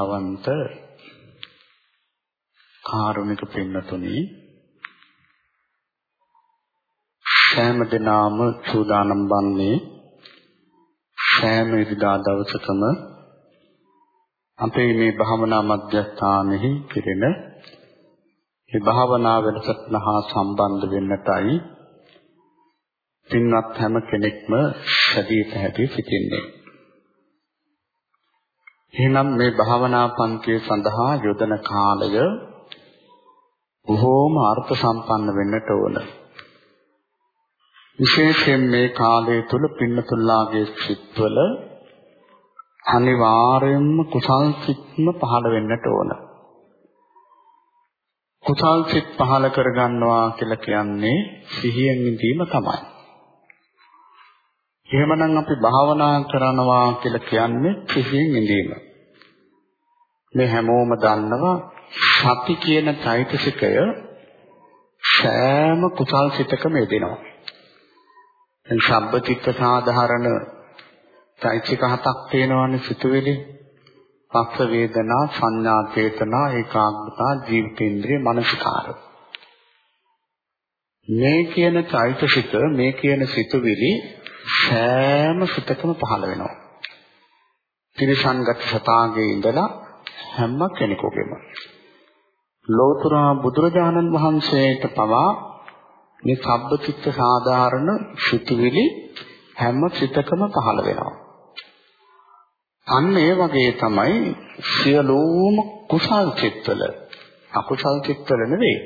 ශ්‍රද්ධාවන්ත කාරුණික පින්නතුනි සෑම දිනාම සූදානම් වන්නේ සෑම ඉරිදා දවසකම අපේ මේ භාවනා මධ්‍යස්ථානෙහි කෙරෙන මේ භාවනා වැඩසටහන හා සම්බන්ධ වෙන්නටයි පින්වත් හැම කෙනෙක්ම සැදී පැහැදී සිටින්නේ. එහෙනම් මේ භාවනා පන්තිය සඳහා යොදන කාලය බොහෝම අර්ථ සම්පන්න වෙන්නට ඕන. විශේෂයෙන් මේ කාලය තුල පින්නතුල්ලාගේ සිත්වල අනිවාර්යයෙන්ම කුසල් සිත්ම පහළ වෙන්නට ඕන. කුසල් සිත් පහළ කරගන්නවා කියලා කියන්නේ සිහියෙන් ඉඳීම තමයි. එහෙමනම් අපි භාවනා කරනවා කියලා කියන්නේ සිහියෙන් ඉඳීම. මේ හැමෝම දන්නවා සති කියන চৈতසිකය සෑම කුසල් සිතකම යෙදෙනවා. දැන් සම්පතිත්ත සාධාරණ চৈতසික හතක් තියෙනවානේ සිතුවිලි. පස්ස වේදනා, සංඥා, චේතනා, ඒකාග්‍රතා, ජීවිතේන්ද්‍රිය, මනසකාර. මේ කියන চৈতසික මේ කියන සිතුවිලි සෑම සිතකම පහළ වෙනවා. ත්‍රිසංගත සතාගේ ඉඳලා හැම කෙනෙකුගේම ලෝතර බුදුරජාණන් වහන්සේට පවා මේ සබ්බචිත්ත සාධාරණ සිතුවිලි හැම සිතකම පහළ වෙනවා. අන්න ඒ වගේ තමයි සියලුම කුසල් චිත්තවල අකුසල් චිත්තවල නෙවෙයි.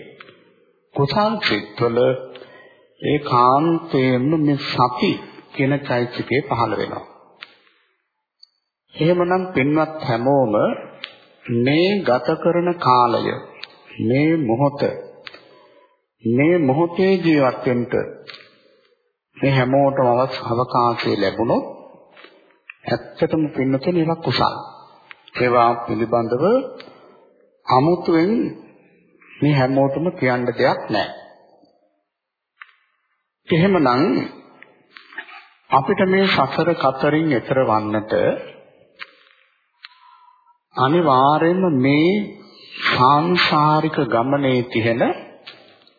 කුසල් චිත්තවල ඒ කාන්තේම මේ සති කියන চৈতසිකේ පහළ වෙනවා. එහෙමනම් පින්වත් හැමෝම මේ ගත කරන කාලය මේ මොහොත මේ මොහොතේ ජීවත් වෙන්න මේ හැමෝටම අවකාශය ලැබුණොත් ඇත්තටම පින්නතේ ඒවා කුසල්. ඒවා පිළිබඳව අමුතුවෙන් මේ හැමෝටම කියන්න දෙයක් නැහැ. එහෙමනම් අපිට මේ සසර කතරින් එතර වන්නට අනිවාර්යයෙන්ම මේ සාංශාරික ගමනේ තියෙන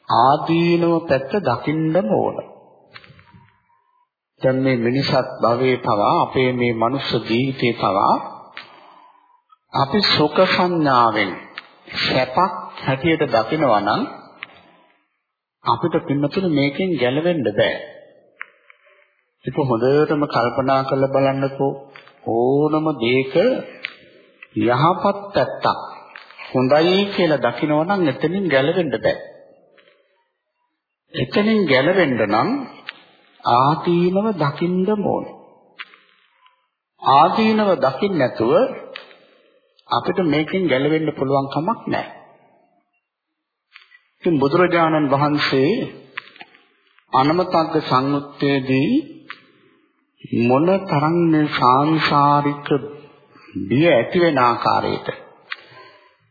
ආදීනව පැත්ත දකින්නම ඕන. දැන් මේ මිනිසත් භවයේ පවා අපේ මේ මනුෂ්‍ය ජීවිතේ පවා අපි සුඛ සංඥාවෙන් සැපක් හැටියට දකිනවා නම් අපිට පින්නතුන මේකෙන් ගැලවෙන්න බෑ. ඒක හොඳටම කල්පනා කරලා බලන්නකෝ ඕනම දෙයක යහපත් පැත්තක් හොඳයි කියලා දකිනවා නම් එතනින් ගැලවෙන්න බෑ. එතනින් ගැලවෙන්න නම් ආදීනව දකින්න ඕන. ආදීනව දකින්න නැතුව අපිට මේකෙන් ගැලවෙන්න පුළුවන් කමක් නැහැ. ඉතින් බුදුරජාණන් වහන්සේ අනමතග්ග සංයුත්තේදී මොන තරම් මේ සාංශාරික බිය ඇති වෙන ආකාරයට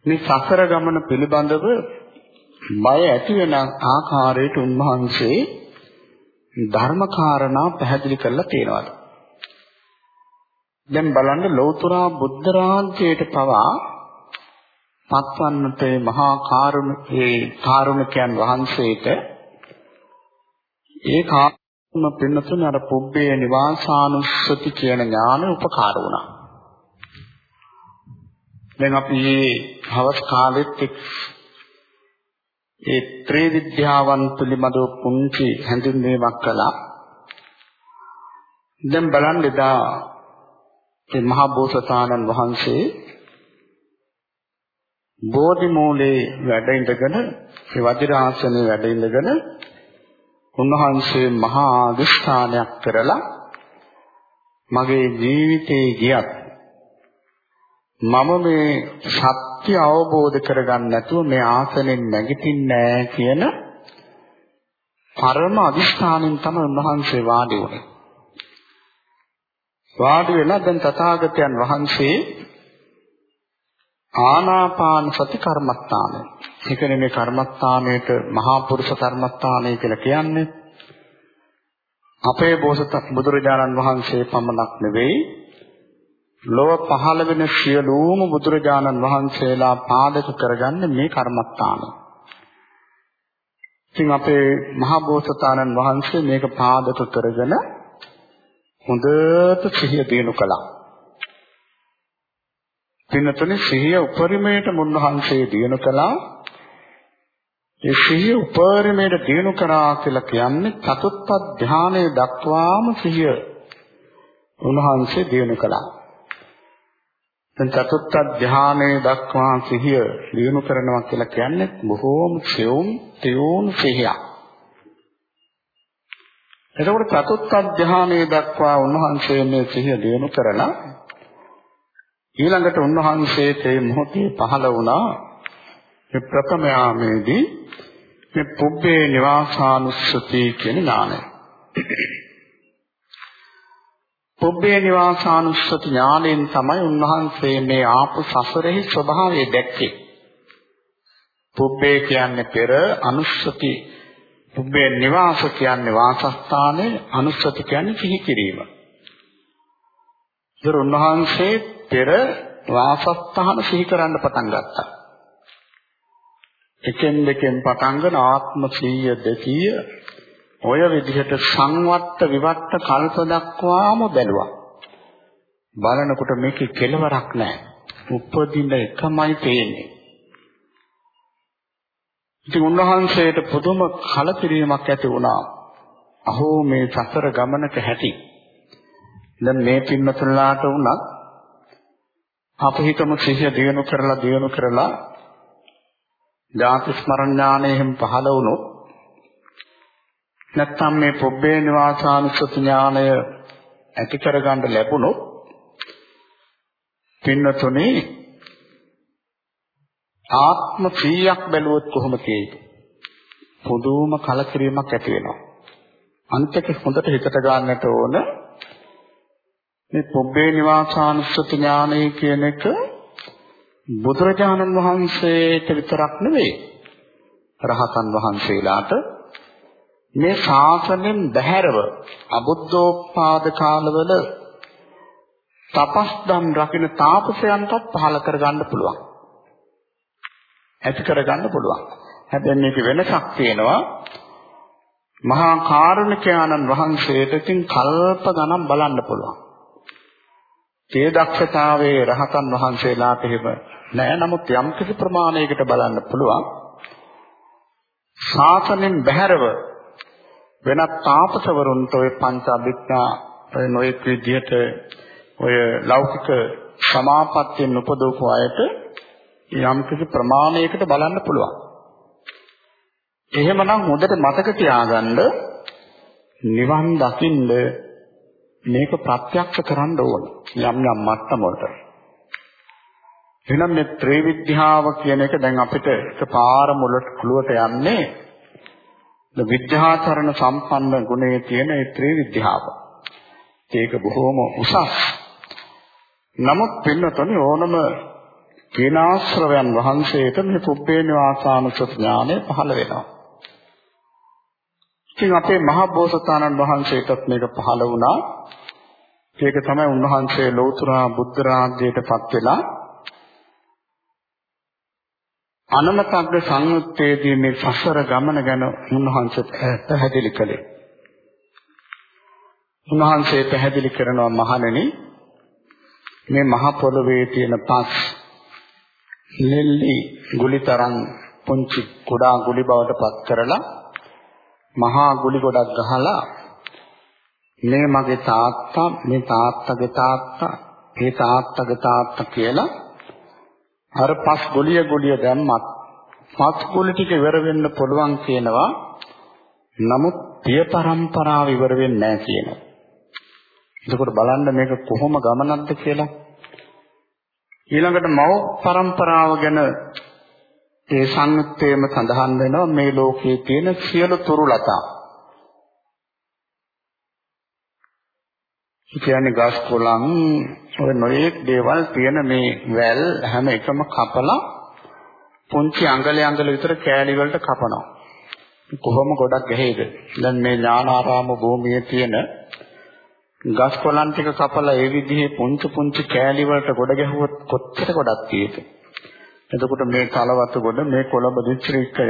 මේ සසර ගමන පිළිබඳව බය ඇති වෙන ආකාරයට උන්වහන්සේ ධර්මකාරණා පැහැදිලි කරලා තියෙනවා. දැන් බලන්න ලෞතර බුද්ධ රාජ්‍යයට පවා පත්වන්නට මහා කාරුණේ කාරුණිකයන් වහන්සේට ඒ කාම පින්නතුන අර පුබ්බේ නිවාසානුස්සති කියන ඥාන උපකාර වුණා. දැන් අපි මේ හවස් කාලෙත් ඒ ත්‍රිවිද්‍යාවන් පිළිබඳව පුංචි හැඳින්වීමක් කළා. දැන් බලන්න එදා මේ මහා බෝසතාණන් වහන්සේ බෝධි මූලේ වැඩ ඉඳගෙන ඒ වජිරාසනේ වැඩ ඉඳගෙන උන්වහන්සේ මහා අදිස්ථානයක් කරලා මගේ ජීවිතේ ගියත් මම මේ සත්‍ය අවබෝධ කරගන්න නැතුව මේ ආසනෙන් නැගිටින්නේ කියන පරම අදිස්ථානෙන් තමයි උන්වහන්සේ වාඩි වුනේ. වාඩි වෙලා දැන් තථාගතයන් වහන්සේ ආනාපාන සති කර්මස්ථානය. ඒ කියන්නේ මේ කර්මස්ථානයේට මහා පුරුෂ කර්මස්ථානය කියලා කියන්නේ අපේ බෝසත බුදුරජාණන් වහන්සේ පමණක් නෙවෙයි ලොව පහළ වෙන සියලුම බුදුරජාණන් වහන්සේලා පාදක කරගන්නේ මේ කර්මස්ථානය. ඉතින් අපේ මහා බෝසතාණන් වහන්සේ මේක පාදක කරගෙන හොඳට සිහිය දිනු කළා. පින්නතුනේ සිහිය උපරිමයට මුන්වහන්සේ දිනු කළා. ඒ සිහිය උපරිමයට දිනු කරා කියලා කියන්නේ චතුත්ථ ධානයේ දක්වාම සිහිය උන්වහන්සේ දිනු කළා. දැන් චතුත්ථ ධානයේ දක්වා සිහිය දිනු කරනවා කියලා කියන්නේ බොහෝම සියුම් තියුණු සිහියක්. එතකොට චතුත්ථ ධානයේ දක්වා උන්වහන්සේ මේ සිහිය දිනු කරලා ඊළඟට උන්වහන්සේට මේ මොහොතේ පහළ වුණා මේ ප්‍රථම යාමේදී මේ පුබ්බේ නිවාසානුස්සති කියන ඥානය. පුබ්බේ නිවාසානුස්සති ඥාණයෙන් තමයි උන්වහන්සේ මේ ආපු සසරෙහි ස්වභාවය දැක්කේ. පුබ්බේ කියන්නේ පෙර අනුස්සති පුබ්බේ නිවාස කියන්නේ වාසස්ථානය අනුස්සති කියන්නේ සිහි කිරීම. ඒතර උන්වහන්සේ පෙර වාසස්ථාන සිහි කරන්න පටන් ගත්තා. එකෙන් දෙකෙන් පටන්ගෙන ආත්ම 100 200 ඔය විදිහට සංවත්ත විවට්ට කල්ප දක්වාම බැලුවා. බලනකොට මේකේ කෙලවරක් නැහැ. උපදින එකමයි පේන්නේ. ඉතින් උන්වහන්සේට පුදුම කලකිරීමක් ඇති වුණා. අහෝ මේ සතර ගමනක හැටි. දැන් මේ පින්නතුලාට වුණත් අප හිතමු සිහිය දිනු කරලා දිනු කරලා ජාති ස්මරණාණයෙන් පහළ වුණොත් නැත්නම් මේ පොබ්බේ නිවාසානුස්සති ඥානය ඇති කරගන්න ලැබුණොත් පින්නතුනේ ආත්ම 100ක් බැලුවොත් කොහොම තියෙයිද? පුදුම කලකිරීමක් ඇති වෙනවා. අන්තික හොඳට හිතට ගන්නට ඕන මේ පොබ්බේ නිවාසානුස්සති ඥානය කියන එක බුදුරජාණන් වහන්සේට විතරක් නෙවෙයි රහතන් වහන්සේලාට මේ ශාසනයෙන් බැහැරව අබුද්ධෝත්පාද කාලවල තපස්දම් රකින්න තාපසයන්ටත් පහල කරගන්න පුළුවන්. ඇති කරගන්න පුළුවන්. හැබැයි මේක වෙනසක් තියෙනවා. මහා කාරුණිකයාණන් වහන්සේට ඉතින් කල්ප ගණන් බලන්න පුළුවන්. ඒ දක්ෂතාවයේ රහතන් වහන්සේලාට එහෙම නෑ. නමුත් යම් කිසි ප්‍රමාණයකට බලන්න පුළුවන්. ශාසනයෙන් බැහැරව වෙනත් තාපසවරුන්ට ඔය පංච අභිඥා ඔය නොයෙක් විදිහට ඔය ලෞකික සමාපත්තියෙන් උපදවපු අයට යම් කිසි ප්‍රමාණයකට බලන්න පුළුවන්. එහෙමනම් හොඳට මතක තියාගන්න නිවන් දකින්න මේක ප්‍රත්‍යක්ෂ කරන්න ඕන යම් යම් මට්ටම වලට. එහෙනම් මේ ත්‍රිවිද්‍යාව කියන එක දැන් අපිට එකපාර මුලට කුලුවට යන්නේ විද්‍යාචරණ සම්පන්න ගුණයේ තියෙන ඒ ත්‍රිවිද්‍යාව. ඒක බොහෝම උසස්. නමුත් පින්නතොනි ඕනම කේනාශ්‍රවයන් වහන්සේට මේ පුබ්බේ නිවාසානුසත ඥානය පහළ වෙනවා. ඉතින් අපේ මහා බෝසතාණන් වහන්සේටත් මේක පහළ වුණා. ඒක තමයි උන්වහන්සේ ලෞතර බුද්ධ රාජ්‍යයටපත් වෙලා අනමතග්ග සංයුත්තේදී මේ සසර ගමන ගැන උන්වහන්සේ පැහැදිලි කළේ. උන්වහන්සේ පැහැදිලි කරනවා මහණෙනි මේ මහ පොළවේ තියෙන පස් නෙල්ලි ගුලිතරන් පුංචි කුඩා ගුලි බවට පත් කරලා මහා ගුලි ගොඩක් ගහලා මේ මගේ තාත්තා මේ තාත්තගේ තාත්තා මේ තාත්තගේ තාත්තා කියලා අර පස් ගොලිය ගොලිය දැම්මත් පස් ගොලි ටික ඉවර වෙන්න පුළුවන් කියනවා. නමුත් පිය පරම්පරාව ඉවර වෙන්නේ නැහැ කියනවා. එතකොට බලන්න මේක කොහොම ගමනක්ද කියලා. ඊළඟට මව් පරම්පරාව ගැන ඒ සංයුත්තේම සඳහන් වෙනවා මේ ලෝකයේ තියෙන සියලු තුරුලතා. කියන්නේ ගස් කොළන් ඔය නොයෙක් දේවල් තියෙන මේ වැල් හැම එකම කපලා පුංචි අඟල අඟල විතර කෑලි වලට කපනවා. කොහොම ගොඩක් ගහේද? දැන් මේ ඥානාරාම භූමියේ තියෙන ගස් කොළන් ටික කපලා ඒ විදිහේ පුංචි පුංචි කෑලි වලට ගොඩ ගැහුවොත් කොච්චර ගොඩක් තියෙද? එතකොට මේ කලවතු ගොඩ මේ කොළඹ දිස්ත්‍රික්කය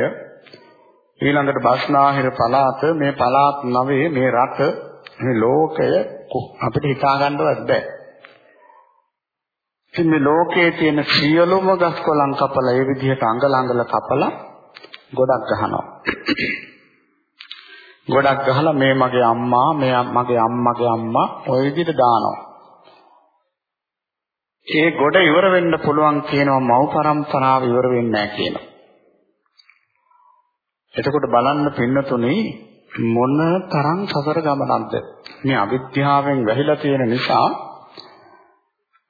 ඊළඟට බස්නාහිර පළාත මේ පළාත් නවයේ මේ රට මේ ලෝකය අපිට හිතා ගන්නවත් බෑ. ඉතින් මේ ලෝකයේ තියෙන සියලුම ගස් කොළන් කපලා ඒ විදිහට අඟල අඟල කපලා ගොඩක් ගහනවා. ගොඩක් ගහලා මේ මගේ අම්මා මේ මගේ අම්මගේ අම්මා ওই විදිහට දානවා. ඒ ගොඩ ඉවර වෙන්න පුළුවන් කියනවා මව් පරම්පරාව ඉවර වෙන්නේ නැහැ කියනවා. එතකොට බලන්න පින්නතුනේ මොන තරම් සසර ගමනක්ද මේ අවිද්‍යාවෙන් වැහිලා තියෙන නිසා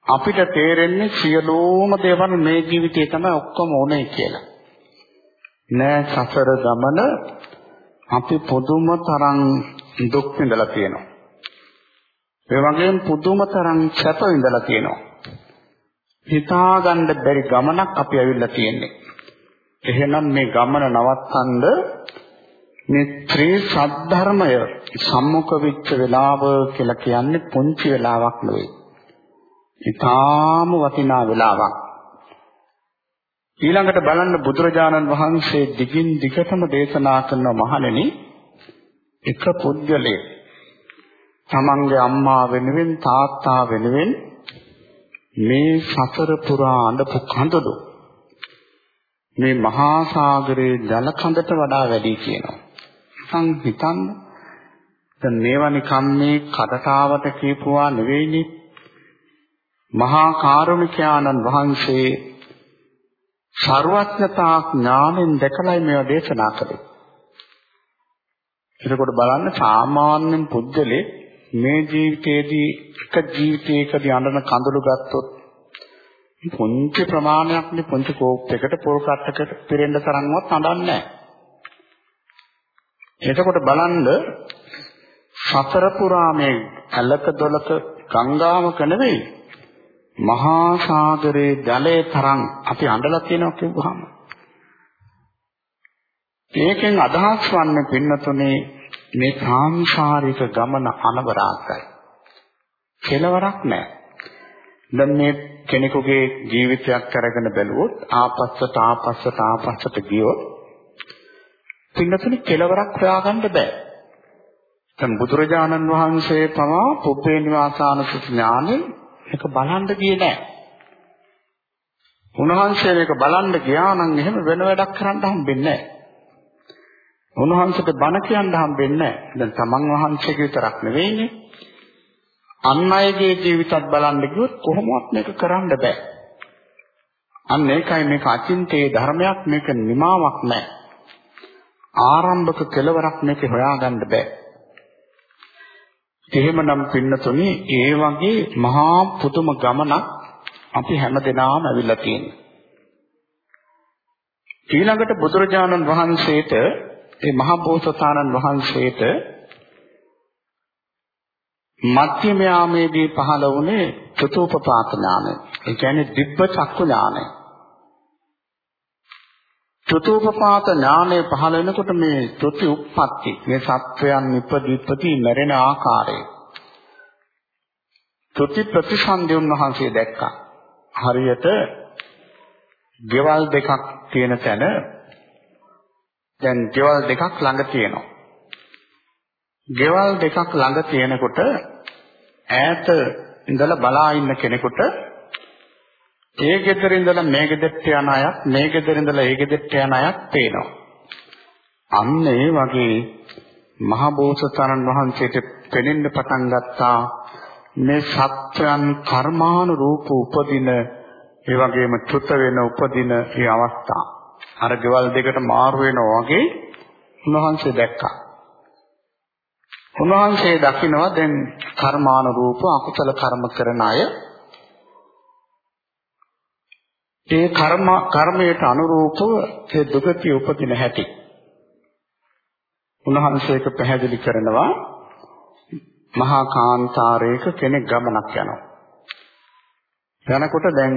අපිට තේරෙන්නේ සියලුම දේවල් මේ ජීවිතේ තමයි ඔක්කොම ඕනේ කියලා. නෑ සසර ගමන අපි පුදුම තරම් දුක් විඳලා තියෙනවා. ඒ වගේම පුදුම තරම් සැප විඳලා තියෙනවා. හිතාගන්න බැරි ගමනක් අපි ඇවිල්ලා තියෙන්නේ. එහෙනම් මේ ගමන නවත්තන්න මේ ත්‍රි සද්ධර්මය සම්මුඛ වෙච්ච වෙලාව කියලා කියන්නේ පුංචි වෙලාවක් නෙවෙයි. ඊටාම වටිනා වෙලාවක්. ඊළඟට බලන්න බුදුරජාණන් වහන්සේ දිගින් දිගටම දේශනා කරන මහණෙනි එක පුද්ගලයෙක් තමන්ගේ අම්මා වෙනුවෙන් තාත්තා වෙනුවෙන් මේ සතර පුරා අඳපු කඳුළු මේ මහා සාගරයේ ජල කඳට වඩා වැඩි කියනවා. සං හිතන්න දැන් මේවා නිකම් මේ කඩතාවට කියපුවා නෙවෙයිනේ. මහා කාරුණිකයාණන් වහන්සේ ਸਰවඥතා ඥාණයෙන් දැකලා මේවා දේශනා කළේ. එතකොට බලන්න සාමාන්‍යයෙන් පුද්ගලෙ මේ ජීවිතයේදී එක ජීවිතයකදී අඬන කඳුළු ගත්තොත් පුංචි ප්‍රමාණයක්නේ පුංචි කෝප් එකකට පොල් කට්ටකට පිරෙන්න තරම්වත් අඬන්නේ නැහැ. එතකොට බලන්න සතර පුරා මේ ඇලක දොලක ගංගාවක නෙවෙයි මහා සාගරයේ ජලයේ තරම් අපි අඬලා තියෙනවා කියුවාම ඒකෙන් අදහස් වන්නේ පින්නතුනේ මේ සාංශාරික ගමන අනවරාගයි. කෙලවරක් නැහැ. දැන් මේ කෙනෙකුගේ ජීවිතයක් අරගෙන බැලුවොත් ආපස්සට ආපස්සට ආපස්සට ගියොත් පින්නතුනේ කෙලවරක් හොයාගන්න බෑ. දැන් බුදුරජාණන් වහන්සේ පවා පුබ්බේ නිවාසානසු ඥානෙ එක බලන්න ගියේ නෑ. උන්වහන්සේ මේක බලන්න ගියා නම් එහෙම වෙන වැඩක් කරන්න හම්බෙන්නේ නෑ. උන්වහන්සේට බණ කියන්න හම්බෙන්නේ නැහැ. දැන් තමන් වහන්සේගේ විතරක් නෙවෙයිනේ. අන් අයගේ ජීවිතත් බලන්න ගියොත් කොහොමවත් මේක කරන්න බෑ. අන්න ඒකයි මේක අචින්තේ ධර්මයක් මේක නිමාවක් නැහැ. ආරම්භක කෙලවරක් මේක හොයාගන්න බෑ. එහෙමනම් පින්නතුනි ඒ වගේ මහා පුදුම ගමනක් අපි හැමදෙනාම ඇවිල්ලා තියෙනවා. ඊළඟට බුදුරජාණන් වහන්සේට ඒ මහා බෝසතාණන් වහන්සේට මධ්‍යම යාමේදී පහළ වුණේ චතුූපපාත ඥානය. ඒ කියන්නේ දිබ්බ චක්කු ඥානය. චතුූපපාත ඥානය පහළ වෙනකොට මේ ත්‍ෘති උප්පත්ති මේ සත්වයන් ඉපදිපති මැරෙන ආකාරය ත්‍ෘති ප්‍රතිසන්දි උන්වහන්සේ දැක්කා. හරියට ගෙවල් දෙකක් තියෙන තැන දැන් ගෙවල් දෙකක් ළඟ තියෙනවා. ගෙවල් දෙකක් ළඟ තියෙනකොට ඈත ඉඳලා බලා ඉන්න කෙනෙකුට ඒ ගෙදර ඉඳලා මේ ගෙදරට යන අයත් මේ ගෙදර ඉඳලා ඒ ගෙදරට යන අයත් පේනවා. අන්න ඒ වගේ මහ බෝසතාණන් වහන්සේට පෙනෙන්න පටන් ගත්තා මේ සත්‍යයන් කර්මානුරූප උපදින ඒ වගේම චුත වෙන උපදින මේ අවස්ථා. අර ගෙවල් දෙකට මාරු වෙනවා වගේ උන්වහන්සේ දැක්කා. උන්වහන්සේ දකිනවා දැන් කර්මානුරූප අකුසල කර්ම කරන අය ඒ කර්ම කර්මයට අනුරූපව ඒ දුගතිය උපදින හැටි. උන්වහන්සේක පැහැදිලි කරනවා මහා කාන්තාරයක කෙනෙක් ගමනක් යනවා. යනකොට දැන්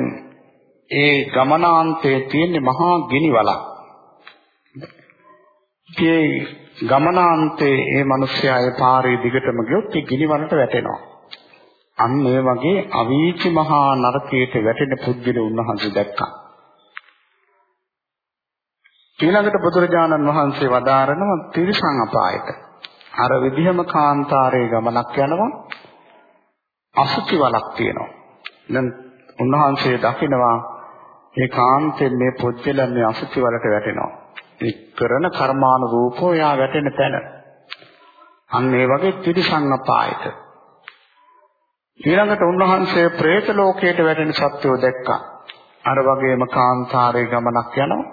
ඒ ගමනාන්තයේ තියෙන මහා ගිනි වලක්. ඒ ගමනාන්තයේ ඒ මිනිස්යා ඒ පාරේ දිගටම ගියොත් ඒ ගිනි වලට වැටෙනවා. අන්න ඒ වගේ අවීචි මහා නරකයට වැටෙන පුද්ගල උන්වහන්සේ දැක්කා. ඊළඟට බුදුරජාණන් වහන්සේ වදාරනවා තිරිසන් අපායට. අර විදිහම කාන්තාරයේ ගමනක් යනවා අසුචි වලක් තියෙනවා. දැන් උන්වහන්සේ දකිනවා මේ කාන්තෙන් මේ පුද්ගලයන් මේ අසුචි වලට වැටෙනවා. ඒ කරන කර්මානුරූපව යා වැටෙන තැන. අන්න ඒ වගේ තිරිසන් අපායට. ඊළඟට උන්වහන්සේ പ്രേත ලෝකයට වැටෙන සත්‍යෝ දැක්කා. අර වගේම කාන්තාරයේ ගමනක් යනවා.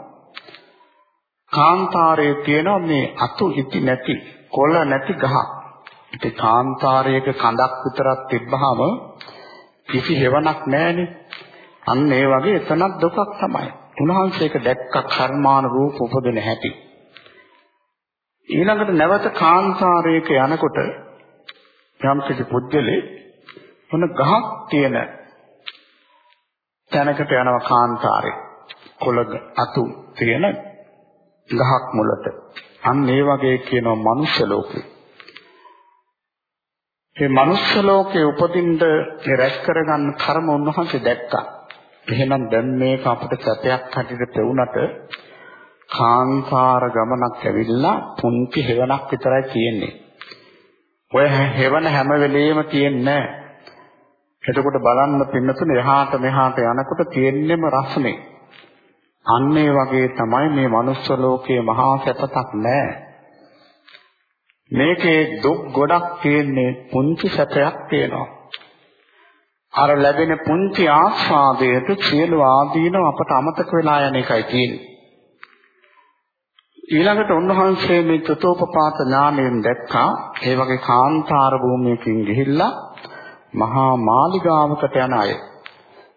කාන්තාරයේ තියෙන මේ අතු ඉති නැති කොළ නැති ගහ. ඒ කාන්තාරයක කඳක් විතරක් තිබ්බහම කිසි හේවණක් නැහැනේ. අන්න ඒ වගේ එතනක් දුකක් තමයි. උන්වහන්සේක දැක්ක කර්මාන රූප උපදින හැටි. ඊළඟට නැවත කාන්තාරයක යනකොට යම් කිසි පුද්ගලෙ මොන ගහක් තියෙන තැනකට යනවා කාන්තාරේ. කොළ අතු තියෙන ගහක් මුලට. අන්න ඒ වගේ කියනවා මනුෂ්‍ය ලෝකේ. මේ මනුෂ්‍ය ලෝකේ උපදින්න රැස් කරගන්න කර්ම උන්වහන්සේ දැක්කා. එහෙනම් දැන් මේක අපිට සැපයක් හැටියට පෙවුනට කාන්තාර ගමනක් ඇවිල්ලා පුංචි හෙවණක් විතරයි තියෙන්නේ. ඔය හෙවණ හැම වෙලෙම තියෙන්නේ එතකොට බලන්න පින්නතුනේ එහාට මෙහාට යනකොට තියෙන්නේම රස්නේ. අන්න ඒ වගේ තමයි මේ manuss ලෝකයේ මහා සැපතක් නැහැ. මේකේ දුක් ගොඩක් තියෙන්නේ පුංචි සැපයක් තියෙනවා. අර ලැබෙන පුංචි ආස්වාදයට සියලු ආදීනව අපට අමතක වෙලා යන එකයි තියෙන්නේ. ඊළඟට උන්වහන්සේ මේ චතෝපපාත ඥාණයෙන් දැක්කා ඒ වගේ කාන්තාර භූමියකින් ගිහිල්ලා මහා මාලිගාවකට යන අය.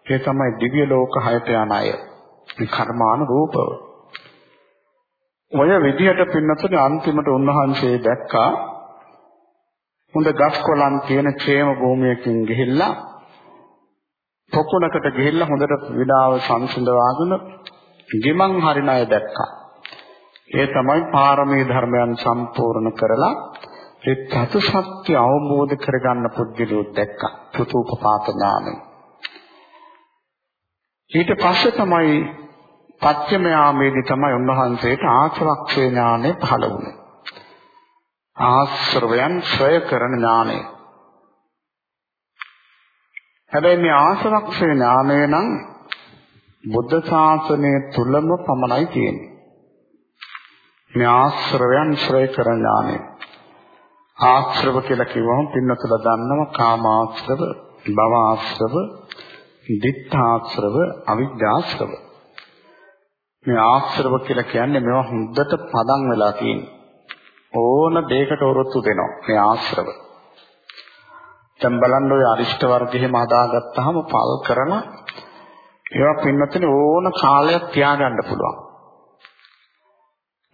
ඒ තමයි දිව්‍ය ලෝක හයට යන අය. මේ කර්මානුරූපව. ඔය විදිහට පින්නතුනේ අන්තිමට උන්වහන්සේ දැක්කා හොඳ ගස් කොළන් තියෙන ക്ഷേම භූමියකින් ගිහිල්ලා පොකුණකට ගිහිල්ලා හොඳට විඩාව සංසිඳවාගෙන ගිමන් හරින අය දැක්කා. ඒ තමයි පාරමී ධර්මයන් සම්පූර්ණ කරලා ඒ චතුසත්‍ය අවබෝධ කරගන්න පුද්ගලයෝ දැක්කා. පුතුපපාත ඥානෙ. ඊට පස්සේ තමයි පච්චම යාමේදී තමයි උන්වහන්සේට ආශ්‍රවක්ෂේ ඥානෙ පහළ වුණේ. ආශ්‍රවයන් ශ්‍රය කරන ඥානෙ. හැබැයි මේ ආශ්‍රවක්ෂේ ඥානය නම් බුද්ධ ශාසනය තුලම පමණයි තියෙන්නේ. මේ ආශ්‍රවයන් ශ්‍රය කරන ඥානය. ආශ්‍රව කියලා කිව්වම පින්නතුල දන්නව කාමාශ්‍රව, භවආශ්‍රව, දිත්තාශ්‍රව, අවිද්‍යාශ්‍රව. මේ ආශ්‍රව කියලා කියන්නේ මේවා හොඳට පදම් වෙලා තියෙන්නේ. ඕන දෙයකට ඔරොත්තු දෙනවා මේ ආශ්‍රව. දැන් බලන්න ඔය අරිෂ්ඨ වර්ග එහෙම හදාගත්තාම පල් කරන ඒවා පින්වත්නි ඕන කාලයක් තියාගන්න පුළුවන්.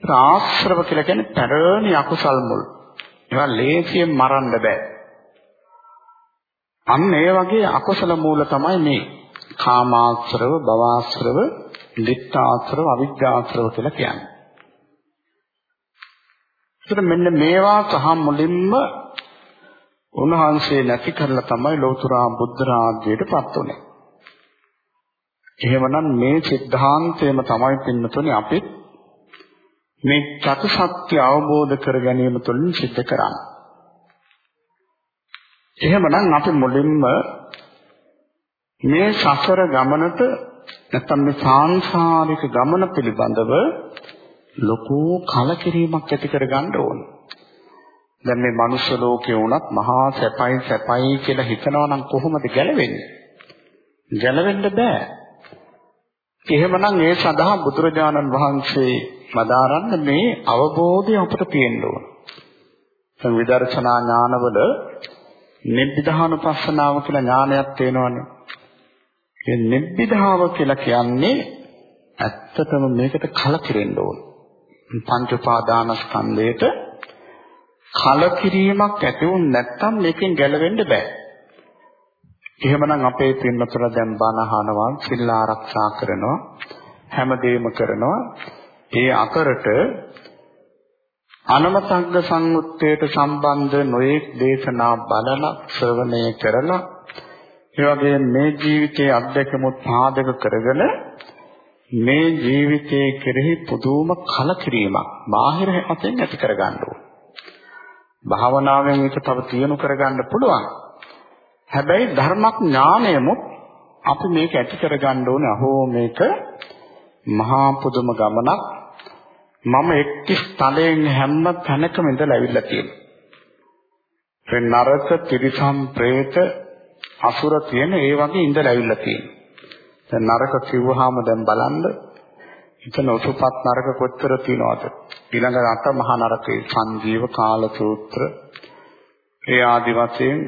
ආශ්‍රව කියලා කියන්නේ පැරණි අකුසල් මුල්. ඒවා ලේසියෙන් මරන්න බෑ. අන්න ඒ වගේ අකුසල මූල තමයි මේ කාමාශ්‍රව, භවආශ්‍රව, දිත්තාශ්‍රව, අවිජ්ජාශ්‍රව කියලා කියන්නේ. ඒතර මෙන්න මේවා සහ මුලින්ම උන්වහන්සේ නැති කරලා තමයි ලෞතුරා බුද්ධ රාජ්‍යයටපත් උනේ. එහෙමනම් මේ සිද්ධාන්තයම තමයි පින්නතුනේ අපිත් මේ චතුසත්‍ය අවබෝධ කර ගැනීම තුළින් සිද්ධ කරන්නේ. එහෙමනම් අපි මුලින්ම මේ සසර ගමනට නැත්නම් මේ සාංශාරික ගමන පිළිබඳව ලොකු කලකිරීමක් ඇති කරගන්න ඕනේ. දැන් මේ මනුෂ්‍ය ලෝකේ වුණත් මහා සැපයි සැපයි කියලා හිතනවා නම් කොහොමද ගැලවෙන්නේ? ගැලවෙන්න බෑ. එහෙමනම් ඒ සඳහා බුදුරජාණන් වහන්සේ මදාරන්න මේ අවබෝධය අපට තියෙන්න ඕන. දැන් විදර්ශනා ඥානවල නිබ්බිධානුපස්සනාව කියලා ඥානයක් තියෙනවනේ. මේ නිබ්බිධාව කියලා කියන්නේ ඇත්තටම මේකට කලකිරෙන්න ඕන. පංච උපාදානස්කන්ධයට කලකිරීමක් ඇති වුනේ නැත්නම් මේකෙන් ගැලවෙන්න බෑ. එහෙමනම් අපේ පින්නතර දැන් බණ අහනවා, සිල් ආරක්ෂා කරනවා, හැමදේම කරනවා. ඒ අතරට අනමතග්ග සංයුත්තේට සම්බන්ධ නොයෙක් දේශනා බලලා ශ්‍රවණය කරලා ඒ වගේ මේ ජීවිතයේ අත්දැකමුත් පාදක කරගෙන මේ ජීවිතයේ කෙරෙහි පුදුම කලකිරීමක් බාහිර හැපතෙන් ඇති කරගන්න ඕන. භාවනාවෙන් ඒක තව තියනු කරගන්න පුළුවන්. හැබැයි ධර්මඥානයමුත් අපි මේක ඇති කරගන්න ඕනේ. අහෝ මේක මහා පුදුම ගමනක්. මම එක්ක ස්ථලයෙන් හැම තැනකම ඉඳලා ඇවිල්ලා තියෙනවා. ඒ නරක, තිරිසන්, പ്രേත, අසුර තියෙන ඒ වගේ ඉඳලා ඇවිල්ලා තියෙනවා. දැන් නරක කිව්වහම දැන් බලන්න එතන උසුපත් නරක කොච්චර තියෙනවද? ඊළඟ අට මහා නරකේ සංජීව කාල සූත්‍ර ඒ ආදි වශයෙන්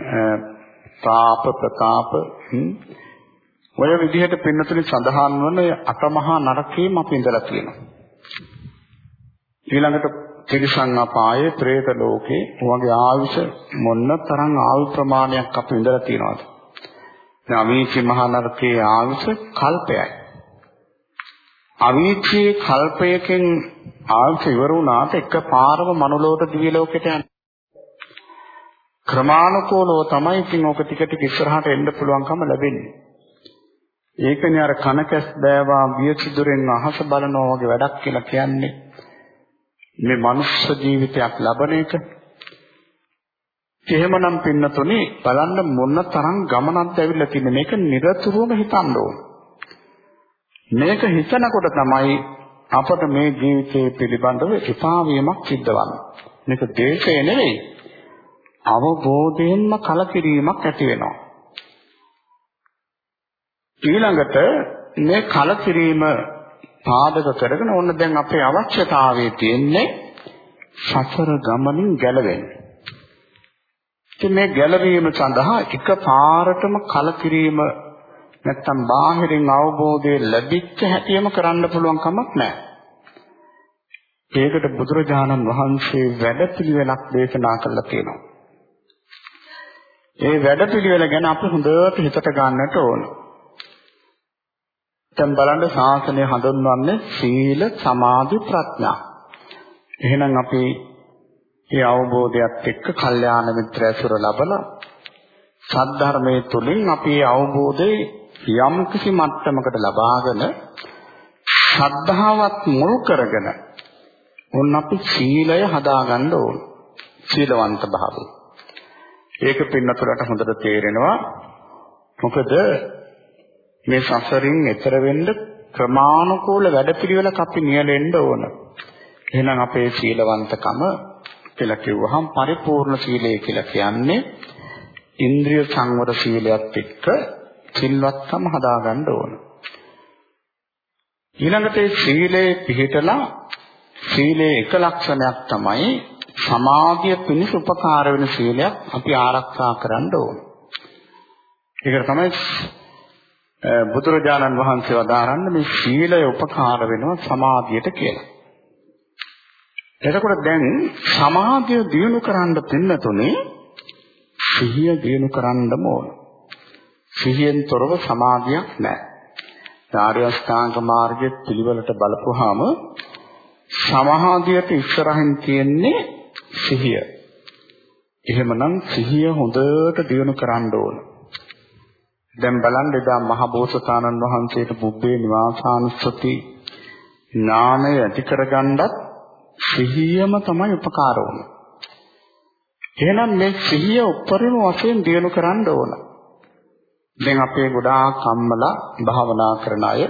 තාප ප්‍රතාප ඔය විදිහට පින්නතුනි සඳහන් වන අටමහා නරකේම අපි ඉඳලා තියෙනවා. ඊළඟට තිරිසන් අපායේ, പ്രേත ලෝකේ වගේ ආයුෂ මොන්න තරම් ආයු ප්‍රමාණයක් අපි ඉඳලා තියෙනවද? දැන් අවීචි මහා නරකයේ ආයුෂ කල්පයයි. අවීචී කල්පයකින් ආයුෂ ඉවර වුණාට එකපාරම මනුලෝක දිව්‍ය ලෝකෙට යන ක්‍රමානුකූලව තමයි ඉතින් ඕක ටික ටික ඉස්සරහට එන්න පුළුවන්කම ලැබෙන්නේ. ඒකනේ අර කනකැස් බෑවා වියසිදුරෙන් අහස බලනවා වගේ වැඩක් කියලා කියන්නේ. මේ මනුෂ්‍ය ජීවිතයක් ලබන එක. එහෙමනම් පින්නතුනේ බලන්න මොන තරම් ගමනක්ද ඇවිල්ලා තින්නේ මේක නිරතුරුවම හිතන්න ඕන. මේක හිතනකොට තමයි අපට මේ ජීවිතයේ පිළිබඳව එපා වීමක් සිද්ධ වෙන්නේ. මේක දේශය නෙවෙයි. අවබෝධයෙන්ම කලකිරීමක් ඇති වෙනවා. ඊළඟට මේ කලකිරීම පාදක කරගෙන ඕන දැන් අපේ අවශ්‍යතාවයේ තියෙන්නේ සසර ගමනින් ගැලවෙන්න. ඉතින් මේ ගැලවීම සඳහා එකපාරටම කලකිරීම නැත්තම් බාහිරින් අවබෝධය ලැබිච්ච හැටිම කරන්න පුළුවන් කමක් නැහැ. ඒකට බුදුරජාණන් වහන්සේ වැඩපිළිවෙලක් දේශනා කළා තියෙනවා. ඒ වැඩපිළිවෙල ගැන අපි හොඳට හිතට ගන්නට ඕන. දැන් බලන්න ශාසනය හඳුන්වන්නේ සීල සමාධි ප්‍රඥා. එහෙනම් අපි මේ අවබෝධයත් එක්ක කල්යාණ මිත්‍ර ඇසුර ලබලා සද්ධර්මයේ තුලින් අපි අවබෝධයේ යම් කිසි මට්ටමකට ලබාගෙන ශ්‍රද්ධාවත් මුල් කරගෙන උන් අපි සීලය හදාගන්න ඕන. සීලවන්ත භාවය. ඒක පින්නතුලට හොඳට තේරෙනවා. මොකද මේ සසරින් එතර වෙන්න ක්‍රමානුකූල වැඩපිළිවෙලක් අපි නියැලෙන්න ඕන. එහෙනම් අපේ සීලවන්තකම කියලා කිව්වහම පරිපූර්ණ සීලය කියලා කියන්නේ ඉන්ද්‍රිය සංවර සීලයක් එක්ක සිල්වත්කම හදාගන්න ඕන. ඊළඟට ඒ සීලේ පිළිතලා සීලේ එක ලක්ෂණයක් තමයි සමාධිය පිණිස උපකාර වෙන සීලයක් අපි ආරක්ෂා කරන්න ඕන. ඒකට තමයි බුදුරජාණන් වහන්සේ වදාරන්නේ මේ සීලය උපකාර වෙනවා සමාධියට කියලා. එතකොට දැන් සමාධිය දියුණු කරන්න පින්නතුනේ සිහිය දියුණු කරන්නම ඕන. සිහියෙන් තොරව සමාධියක් නැහැ. ආර්ය අෂ්ටාංග මාර්ගයේ පිළිවෙලට බලපුවාම සමාධියට ඉස්සරහින් තියෙන්නේ සිහිය. එහෙමනම් සිහිය හොඳට දියුණු කරන්න ඕන. දැන් බලන්න එදා මහ බෝසතාණන් වහන්සේට බුබ්බේ නිවාසානුස්සති ඥානය ඇති කරගන්නත් සිහියම තමයි උපකාර වුනේ. එහෙනම් මේ සිහිය උපරිම වශයෙන් දියුණු කරන්න ඕන. දැන් අපේ ගොඩාක් කම්මලා භාවනා කරන අය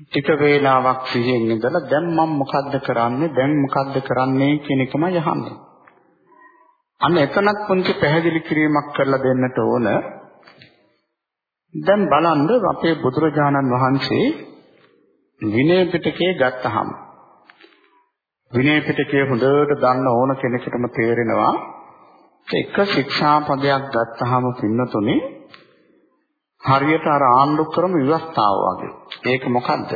ටික වේලාවක් සිහියෙන් ඉඳලා දැන් මම මොකද්ද කරන්නේ දැන් මොකද්ද කරන්නේ කියන එකම යහන්නේ. අන්න එතනත් පුංචි පැහැදිලි කිරීමක් කරලා දෙන්නට ඕන. දැන් බලන්න අපේ බුදුරජාණන් වහන්සේ විනය පිටකේ ගත්තහම විනය පිටකේ හොඳට දන්න ඕන කෙනෙකුටම තේරෙනවා එක ශික්ෂාපදයක් ගත්තහම පින්නතුනේ හරියට අර ආණ්ඩු ක්‍රම ව්‍යවස්ථාව වගේ. ඒක මොකද්ද?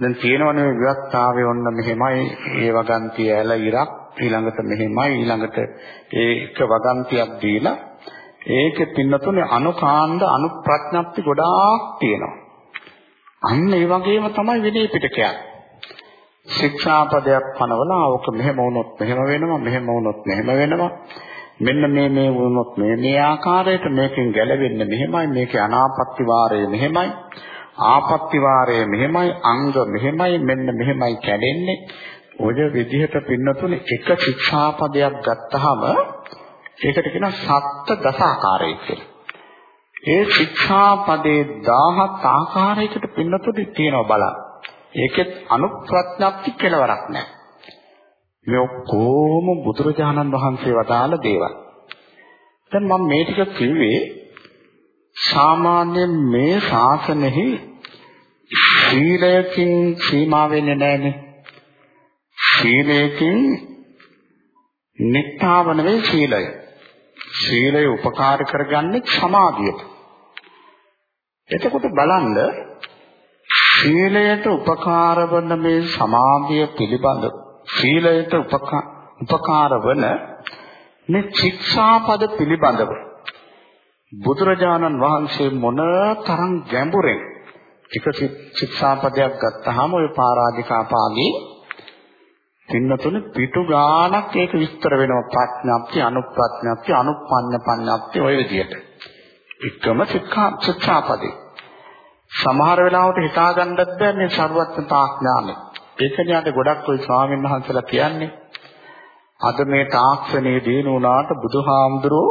දැන් තියෙනවනේ ව්‍යවස්ථාවේ ඔන්න මෙහෙමයි ඒ වගන්තිය ඇල ඉරක් ඊළඟට මෙහෙමයි ඊළඟට ඒක වගන්තියක් දීලා ඒකෙ පින්නතුනේ අනුකාණ්ඩ අනුප්‍රඥප්ති ගොඩාක් තියෙනවා. අන්න ඒ වගේම තමයි විනය පිටකයක්. ශික්ෂාපදයක් පනවලා ඕක මෙහෙම වුණොත් මෙහෙම වෙනවා මෙහෙම වුණොත් මෙහෙම වෙනවා මෙන්න මේ මේ වුණොත් මේ මේ ආකාරයට මේකෙන් ගැලවෙන්න මෙහෙමයි මේකේ අනාපත්‍ය වාරය මෙහෙමයි ආපත්‍ය වාරය මෙහෙමයි අංග මෙහෙමයි මෙන්න මෙහෙමයි කැඩෙන්නේ ඔය විදිහට පින්නතුනේ එක ශික්ෂාපදයක් ගත්තාම ඒකට කියනවා සත්‍ය දසාකාරය කියලා. ඒ ශික්ෂාපදේ 17 ආකාරයකට පින්නතුනේ තියෙනවා බලන්න. ඒකෙත් අනුප්‍රඥප්ති කෙලවරක් නැහැ. මේ ඔක්කොම බුදුරජාණන් වහන්සේ වදාළ දේවල්. දැන් මම මේ ටික කිව්වේ සාමාන්‍යයෙන් මේ ශාසනයෙහි සීලයකින් සීමා වෙන්නේ නැහැනේ. සීලයකින් නිත්තාව නෙවෙයි සීලය. සීලය උපකාර කරගන්නේ සමාධියට. එතකොට බලන්න සීලයට උපකාර වන මේ සමාධිය පිළිබඳ සීලයට උපකාර වන මේ ශික්ෂාපද පිළිබඳව බුදුරජාණන් වහන්සේ මොන තරම් ගැඹුරෙන් එක ශික්ෂාපදයක් ගත්තාම ওই පරාජිකා පාළි පින්නතුනේ පිටු ගානක් ඒක විස්තර වෙනවා ප්‍රඥාප්ති අනුප්‍රඥාප්ති අනුප්පන්න පඤ්ඤාප්ති ওই විදිහට. එකම ශික්ෂා ශික්ෂාපදේ. සමහර වෙලාවට හිතා ගන්නත් බැන්නේ ਸਰවඥතා ඥානෙ. ඒකනේ අද ගොඩක් ওই ස්වාමීන් වහන්සේලා කියන්නේ. අද මේ තාක්ෂණයේ දින උනාට බුදුහාමුදුරෝ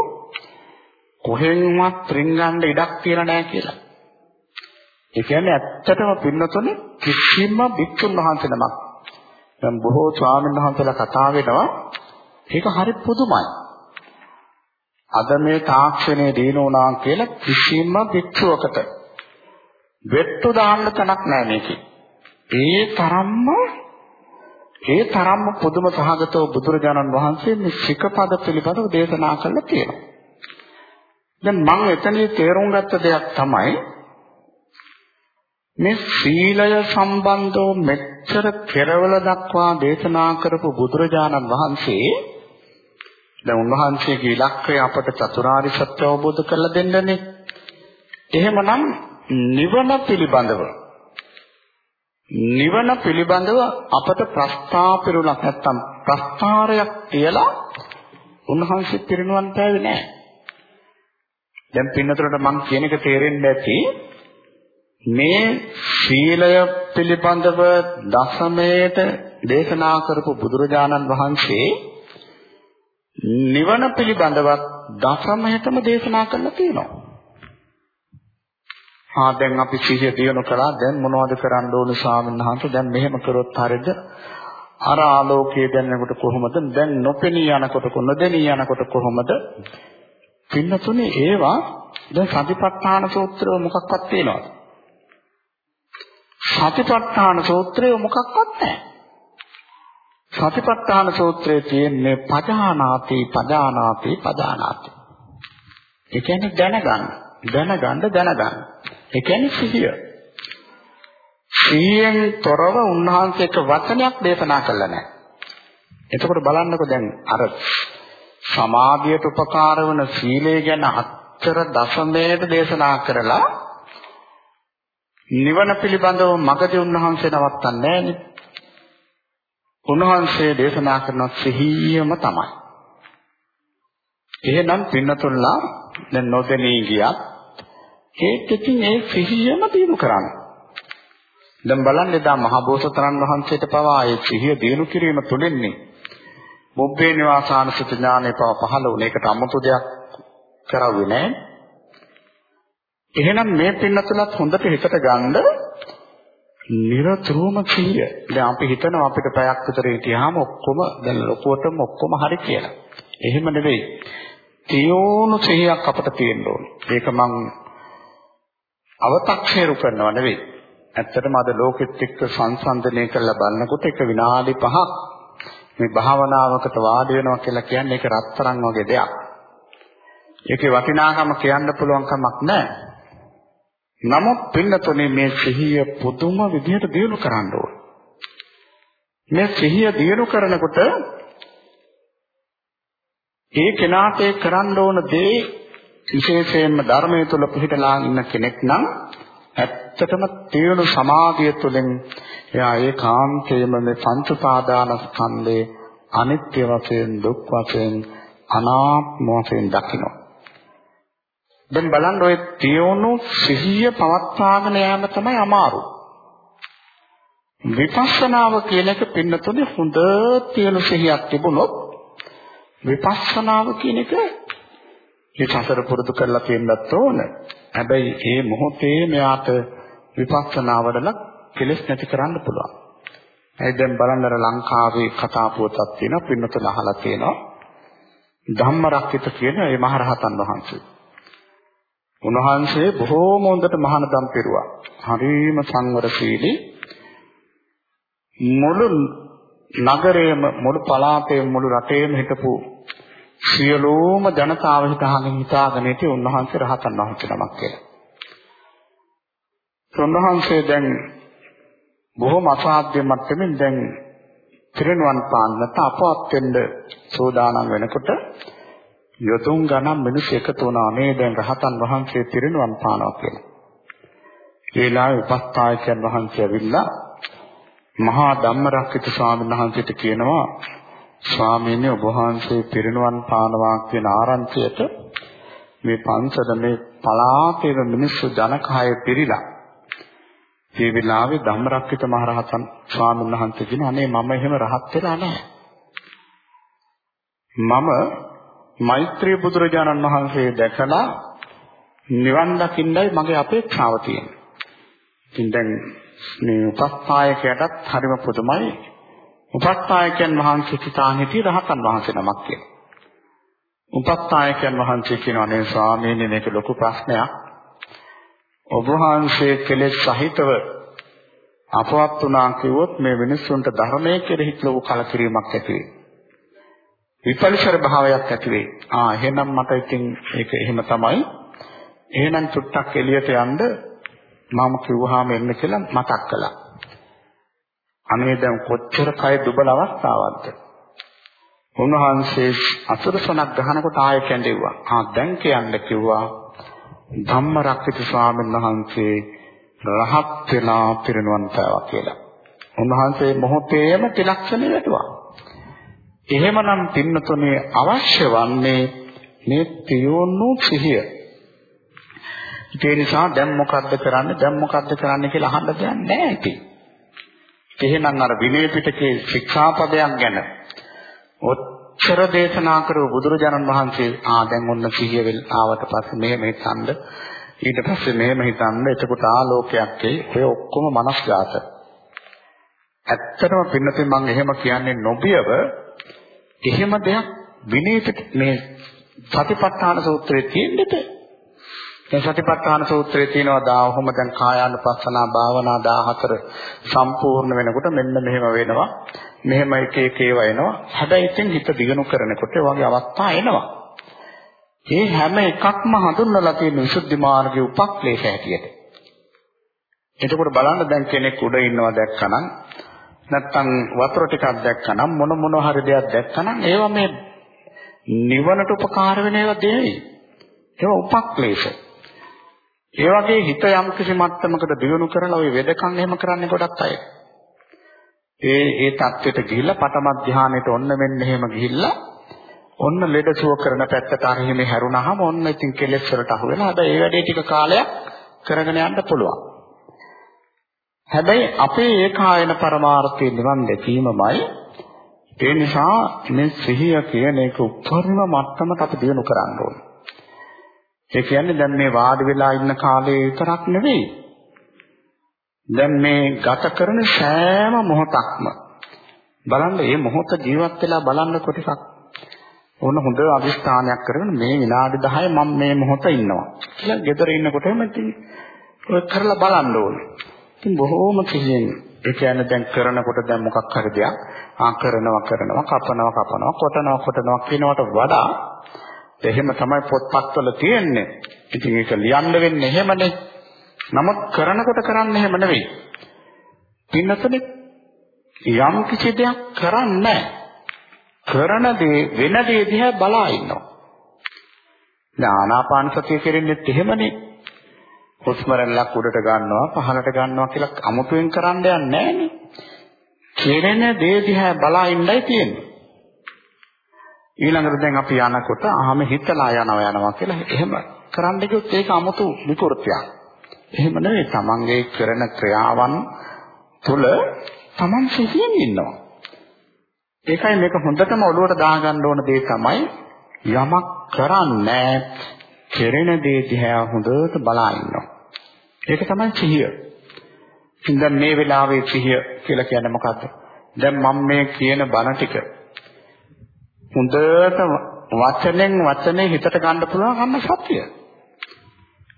කොහෙන්වත් ත්‍රිංගන්න ඉඩක් තියලා නැහැ කියලා. ඒ කියන්නේ ඇත්තටම පින්නතුනේ කිසිම භික්ෂුන් වහන්සේ නමක් දැන් බොහෝ ස්වාමීන් වහන්සේලා කතා වෙනවා ඒක හරි පුදුමයි. අද මේ තාක්ෂණයේ දිනු වුණා කියලා කිසිම භික්ෂුවකට වෙට්ටු දාන්න තැනක් නැහැ මේකේ. ඒ තරම්ම ඒ තරම්ම පුදුම සහගතව බුදුරජාණන් වහන්සේ මේ ශිකපද පිළිබඳව දේශනා කළා තියෙනවා. දැන් මම එතනදී තේරුම් ගත්ත දෙයක් තමයි මේ සීලය සම්බන්ධව මෙච්චර කෙරවල දක්වා දේශනා කරපු බුදුරජාණන් වහන්සේ දැන් උන්වහන්සේගේ ඉලක්කය අපට චතුරාර්ය සත්‍ය අවබෝධ කරලා දෙන්නනේ. එහෙමනම් නිවන පිළිබඳව නිවන පිළිබඳව අපට ප්‍රස්තාපිරුණක් නැත්තම් ප්‍රස්තාරයක් කියලා උන්වහන්සේ පිරිනුවන් පෑවේ නැහැ. දැන් පින්නතරට මම කියන එක තේරෙන්න ඇති මේ සීලය පිළිබඳව දසමයට දේශනා කරපු බුදුරජාණන් වහන්සේ නිවන පිළිබඳව දසමයටම දේශනා කරලා තියෙනවා. ආ දැන් අපි සිහිය දිනු කළා. දැන් මොනවද කරන්න ඕන ස්වාමීන් වහන්සේ? දැන් මෙහෙම කරොත් හරියද අර ආලෝකයේ දැනනකොට කොහොමද? දැන් නොපෙනී යනකොට නොදෙනී යනකොට කොහොමද? පින්නතුනේ ඒවා දැන් සතිපට්ඨාන සූත්‍රය මොකක්වත් තියෙනවද සතිපට්ඨාන සූත්‍රය මොකක්වත් නැහැ සතිපට්ඨාන සූත්‍රයේ තියෙන්නේ පජානාති පජානාති පජානාති ඒ කියන්නේ දැනගන්න දැනගන්න දැනගන්න ඒ කියන්නේ සිහිය. සිහියෙන් තොරව උන්වහන්සේ එක වචනයක් දේශනා කළා නැහැ. එතකොට බලන්නකෝ දැන් අර සමාධියට උපකාර වන සීලය ගැන අත්තර දශමයට දේශනා කරලා නිවන පිළිබඳව මගදී උන්වහන්සේ නවත්තන්නේ නැහැ උන්වහන්සේ දේශනා කරන සිහියම තමයි. එහෙනම් පින්නතුල්ලා දැන් නොදෙනී ගියත් ඒත් ඉතින් ඒ සිහියම දිනු කරන්න. දැන් බලන්න එදා මහ බෝසතරන් වහන්සේට පවා ඒ සිහිය දිනු කිරීම තුළින්නේ මොබ්බේ නිවාසානසිත ඥානෙ පව පහළ වුණ එකට 아무තු දෙයක් කරවුවේ නැහැ. එහෙනම් මේ පින්නතුලත් හොඳට හිතට ගන්න නිරතුරුවම සිහිය. දැන් අපි හිතනවා අපිට පැයක් විතර හිටියාම ඔක්කොම දැන් ලොකුවටම ඔක්කොම හරි කියලා. එහෙම නෙවෙයි. තියෝණු සිහියක් අපිට තියෙන්න ඕනේ. ඒක මම අව탁ෂේරු කරනව නෙවෙයි. ඇත්තටම අද ලෝකෙත් එක්ක සංසන්දනය කරලා බලනකොට එක විනාඩි 5ක් මේ භාවනාවකට වාඩි වෙනවා කියලා කියන්නේ ඒක රත්තරන් වගේ දෙයක්. ඒකේ වටිනාකම කියන්න පුළුවන් කමක් නැහැ. නමුත් පින්නතුනේ මේ සිහිය පුදුම විදිහට දියුණු කරන්න ඕන. මේ සිහිය දියුණු කරනකොට ඒ කෙනාට කරන්න ඕන දේ විශේෂයෙන්ම ධර්මයේ තුල පිහිටලා ඉන්න කෙනෙක් නම් ඇත්තටම තේරුණු සමාධිය තුළින් එයා ඒකාන්තයෙන්ම මේ පංච පාදානස්කන්ධේ අනිත්‍ය වශයෙන් දුක් වශයෙන් අනාත්ම වශයෙන් දකිනවා. දැන් බලන්න ඔය තියුණු සිහිය පවත්වාගෙන යාම තමයි අමාරු. විපස්සනාව කියන එක පින්නතුනේ හොඳ තියෙන සිහියක් තිබුණොත් විපස්සනාව කියන එක මේ සසර පුරුදු කරලා තියෙන්නත් ඕන. හැබැයි මේ මොහොතේ මෙයාට විපස්සනා වඩලා කෙලෙස් නැති කරන්න පුළුවන්. ඒ දැන් බලන්න ලංකාවේ කතා පුවතක් තියෙනවා පින්නතුල අහලා තියෙනවා. ධම්මරක්කිත කියන මේ මහරහතන් වහන්සේ. උන්වහන්සේ බොහෝම හොඳට මහානදම් පිරුවා. හරිම සංවරශීලී මුළු නගරයේම මුළු පළාතේම මුළු රටේම හිටපු සියලුම ජනතාව හිතාගෙන හිතාගෙන හිටියේ උන්වහන්සේ රහතන් වහන්සේ නමක් කියලා. උන්වහන්සේ දැන් බොහොම අසාධ්‍ය මට්ටමින් දැන් පිරිනුවන් පාන්නට අපවත් වෙන්න සෝදානම් වෙනකොට යොතුන් ගණන් මිනිස් එකතු වුණා මේ දැන් රහතන් වහන්සේ පිරිනුවන් පානවා කියලා. ඒලාවේ උපස්ථායකයන් වහන්සේ ඇවිල්ලා මහා ධම්මරක්කිත ස්වාමීන් වහන්සේට කියනවා ස්වාමීන් ඔබ වහන්සේ පිරිනුවන් පානවා කියන ආරංචියට මේ පන්සල මේ පලාතේ මිනිස්සු ජනකහය පිරීලා ඒ වෙලාවේ ධම්මරක්කිත මහරහතන් ස්වාමීන් වහන්සේ කියන අනේ මම එහෙම රහත් වෙලා නැහැ. මම මෛත්‍රී බුදුරජාණන් වහන්සේ දැකලා නිවන් දකින්නයි මගේ අපේක්ෂාව තියෙන්නේ. ඉතින් දැන් මේ උපස්ථායකයටත් හරිම පුදුමයි. උපස්ථායකයන් වහන්සේ සිතාන් හිටිය රහතන් වහන්සේ නමක් කියලා. උපස්ථායකයන් වහන්සේ කියනවානේ ස්වාමීනි මේක ලොකු ප්‍රශ්නයක්. ඔබ වහන්සේ කෙලෙස් සහිතව අපවත් වුණා කිව්වොත් මේ මිනිස්සුන්ට ධර්මයේ කෙරෙහි ලොකු කලකිරීමක් ඇති වෙයි. විපරිසර භාවයක් ඇති වෙයි. ආ එහෙනම් මට ඉතින් ඒක එහෙම තමයි. එහෙනම් චුට්ටක් එළියට යන්න මම කිව්වහම එන්න කියලා මතක් කළා. අනේ දැන් කොච්චර කය දුබල අවස්ථාවක්ද? උන්වහන්සේ අසුරසනක් ගහනකොට ආයෙ කැඳෙව්වා. ආ දැන් කියන්න කිව්වා ධම්මරක්කිත ස්වාමීන් වහන්සේ රහත් වෙලා පිරිනුවන් පෑවා කියලා. උන්වහන්සේ මොහොතේම තිලක්ෂණය වැටුවා. එහෙමනම් පින්නතුනේ අවශ්‍ය වන්නේ මේ තියොන්නු සිහිය. ඒ නිසා දැන් මොකද්ද කරන්නේ? දැන් මොකද්ද කරන්නේ කියලා අහන්න දෙයක් නැහැ ඉතින්. එහෙනම් අර විනය පිටකේ ශික්ෂාපදයක් ගැන ඔච්චර දේශනා කරව බුදුරජාණන් වහන්සේ ආ දැන් ඔන්න සිහිය වෙල් ආවට පස්සේ මෙහෙම හිතන්න ඊට පස්සේ මෙහෙම හිතන්න එතකොට ආලෝකයක් එයි ඔය ඔක්කොම මනස්ගත ඇත්තටම පින්නතින් මම එහෙම කියන්නේ නොබියව එහෙම දෙයක් විනය මේ සතිපට්ඨාන සූත්‍රයේ තියෙන්නද දැන් සතිපට්ඨාන සූත්‍රයේ තියෙනවා දාවහම දැන් කායානුපස්සනා භාවනා 14 සම්පූර්ණ වෙනකොට මෙන්න මෙහෙම වෙනවා. මෙහෙම එක එක ඒවා එනවා. හැබැයි ඉතින් හිත දිගනු කරනකොට ඒ වගේ අවස්ථා එනවා. මේ හැම එකක්ම හඳුන්වලා තියෙන විසුද්ධි මාර්ගයේ උපක්ලේශ හැටියට. එතකොට බලන්න දැන් කෙනෙක් උඩ ඉන්නවා දැක්කනම් නැත්තම් වතුර ටිකක් දැක්කනම් මොන මොන හරි දෙයක් දැක්කනම් ඒවා මේ නිවනට උපකාර වෙන ඒවා දෙයි. ඒවා උපක්ලේශ. ඒ වගේ හිත යම් කිසි මට්ටමකට දියුණු කරලා ওই වෙදකම් එහෙම කරන්නේ ගොඩක් අය. ඒ ඒ தත්වෙට ගිහිල්ලා පටම ධානයට ඔන්න මෙන්න එහෙම ගිහිල්ලා ඔන්න ලෙඩ සුව කරන පැත්තට අරහිමේ හැරුණාම ඔන්න ඉතින් කෙලෙස් වලට අහු වෙනවා. අද ඒ වැඩේ ටික කාලයක් කරගෙන යන්න පුළුවන්. හැබැයි අපේ ඒකායන පරමාර්ථයේ නිවන් දැකීමමයි ඒ නිසා මේ සිහිය කියන එක උත්තරීම මට්ටමට අපි දිනු කරන්න ඕනේ. ඒ කියන්නේ දැන් මේ වාඩි වෙලා ඉන්න කාලේ විතරක් නෙවෙයි. දැන් මේ ගත කරන සෑම මොහොතක්ම බලන්න මේ මොහොත ජීවත් වෙලා බලන්න කොටසක් ඕන හොඳ අදිස්ථානයක් කරගෙන මේ විනාඩි 10 මම මේ මොහොත ඉන්නවා කියලා ගෙදර ඉන්නකොටම ඉතින් ඔය කරලා බලන්න ඕනේ. ඉතින් බොහෝම කිසියෙන් ඒ කියන්නේ දැන් කරනකොට දැන් මොකක් හරි දෙයක් ආ කරනවා කරනවා කපනවා කපනවා කොටනවා කොටනවා කියනවට වඩා එහෙම තමයි පොත්පත්වල තියෙන්නේ. ඉතින් ඒක ලියන්න වෙන්නේ එහෙමනේ. නමුත් කරනකොට කරන්නේ එහෙම නෙවෙයි. පින්නතනේ යම් කිසි දෙයක් කරන්නේ කරන දේ වෙන දේ දිහා බලා ඉන්නවා. ඥානාපාන සතිය කෙරෙන්නේ එහෙමනේ. හුස්ම රැල්ලක් උඩට ගන්නවා පහළට ගන්නවා කියලා අමුතුවෙන් කරන්න යන්නේ නැහනේ. කෙරෙන දේ දිහා බලා ඉන්නයි තියෙන්නේ. ඊළඟට දැන් අපි යනකොට ආම හිතලා යනවා යනවා කියලා එහෙම කරන්න ගියොත් ඒක 아무තු විකෘතියක්. එහෙම නෙවෙයි තමන්ගේ කරන ක්‍රියාවන් තුළ තමන් සිහියෙන් ඉන්නවා. ඒකයි මේක හොඳටම ඔළුවට දාගන්න ඕන දේ තමයි යමක් කරන්නේ කෙරෙන දේ දිහා හොඳට බලා ඉන්නවා. ඒක තමයි සිහිය. ඉතින් දැන් මේ වෙලාවේ සිහිය කියලා කියන්නේ මොකද්ද? දැන් මම මේ කියන බණ ටික හොඳට වචනෙන් වචනේ හිතට ගන්න පුළුවන් අන්න සත්‍යය.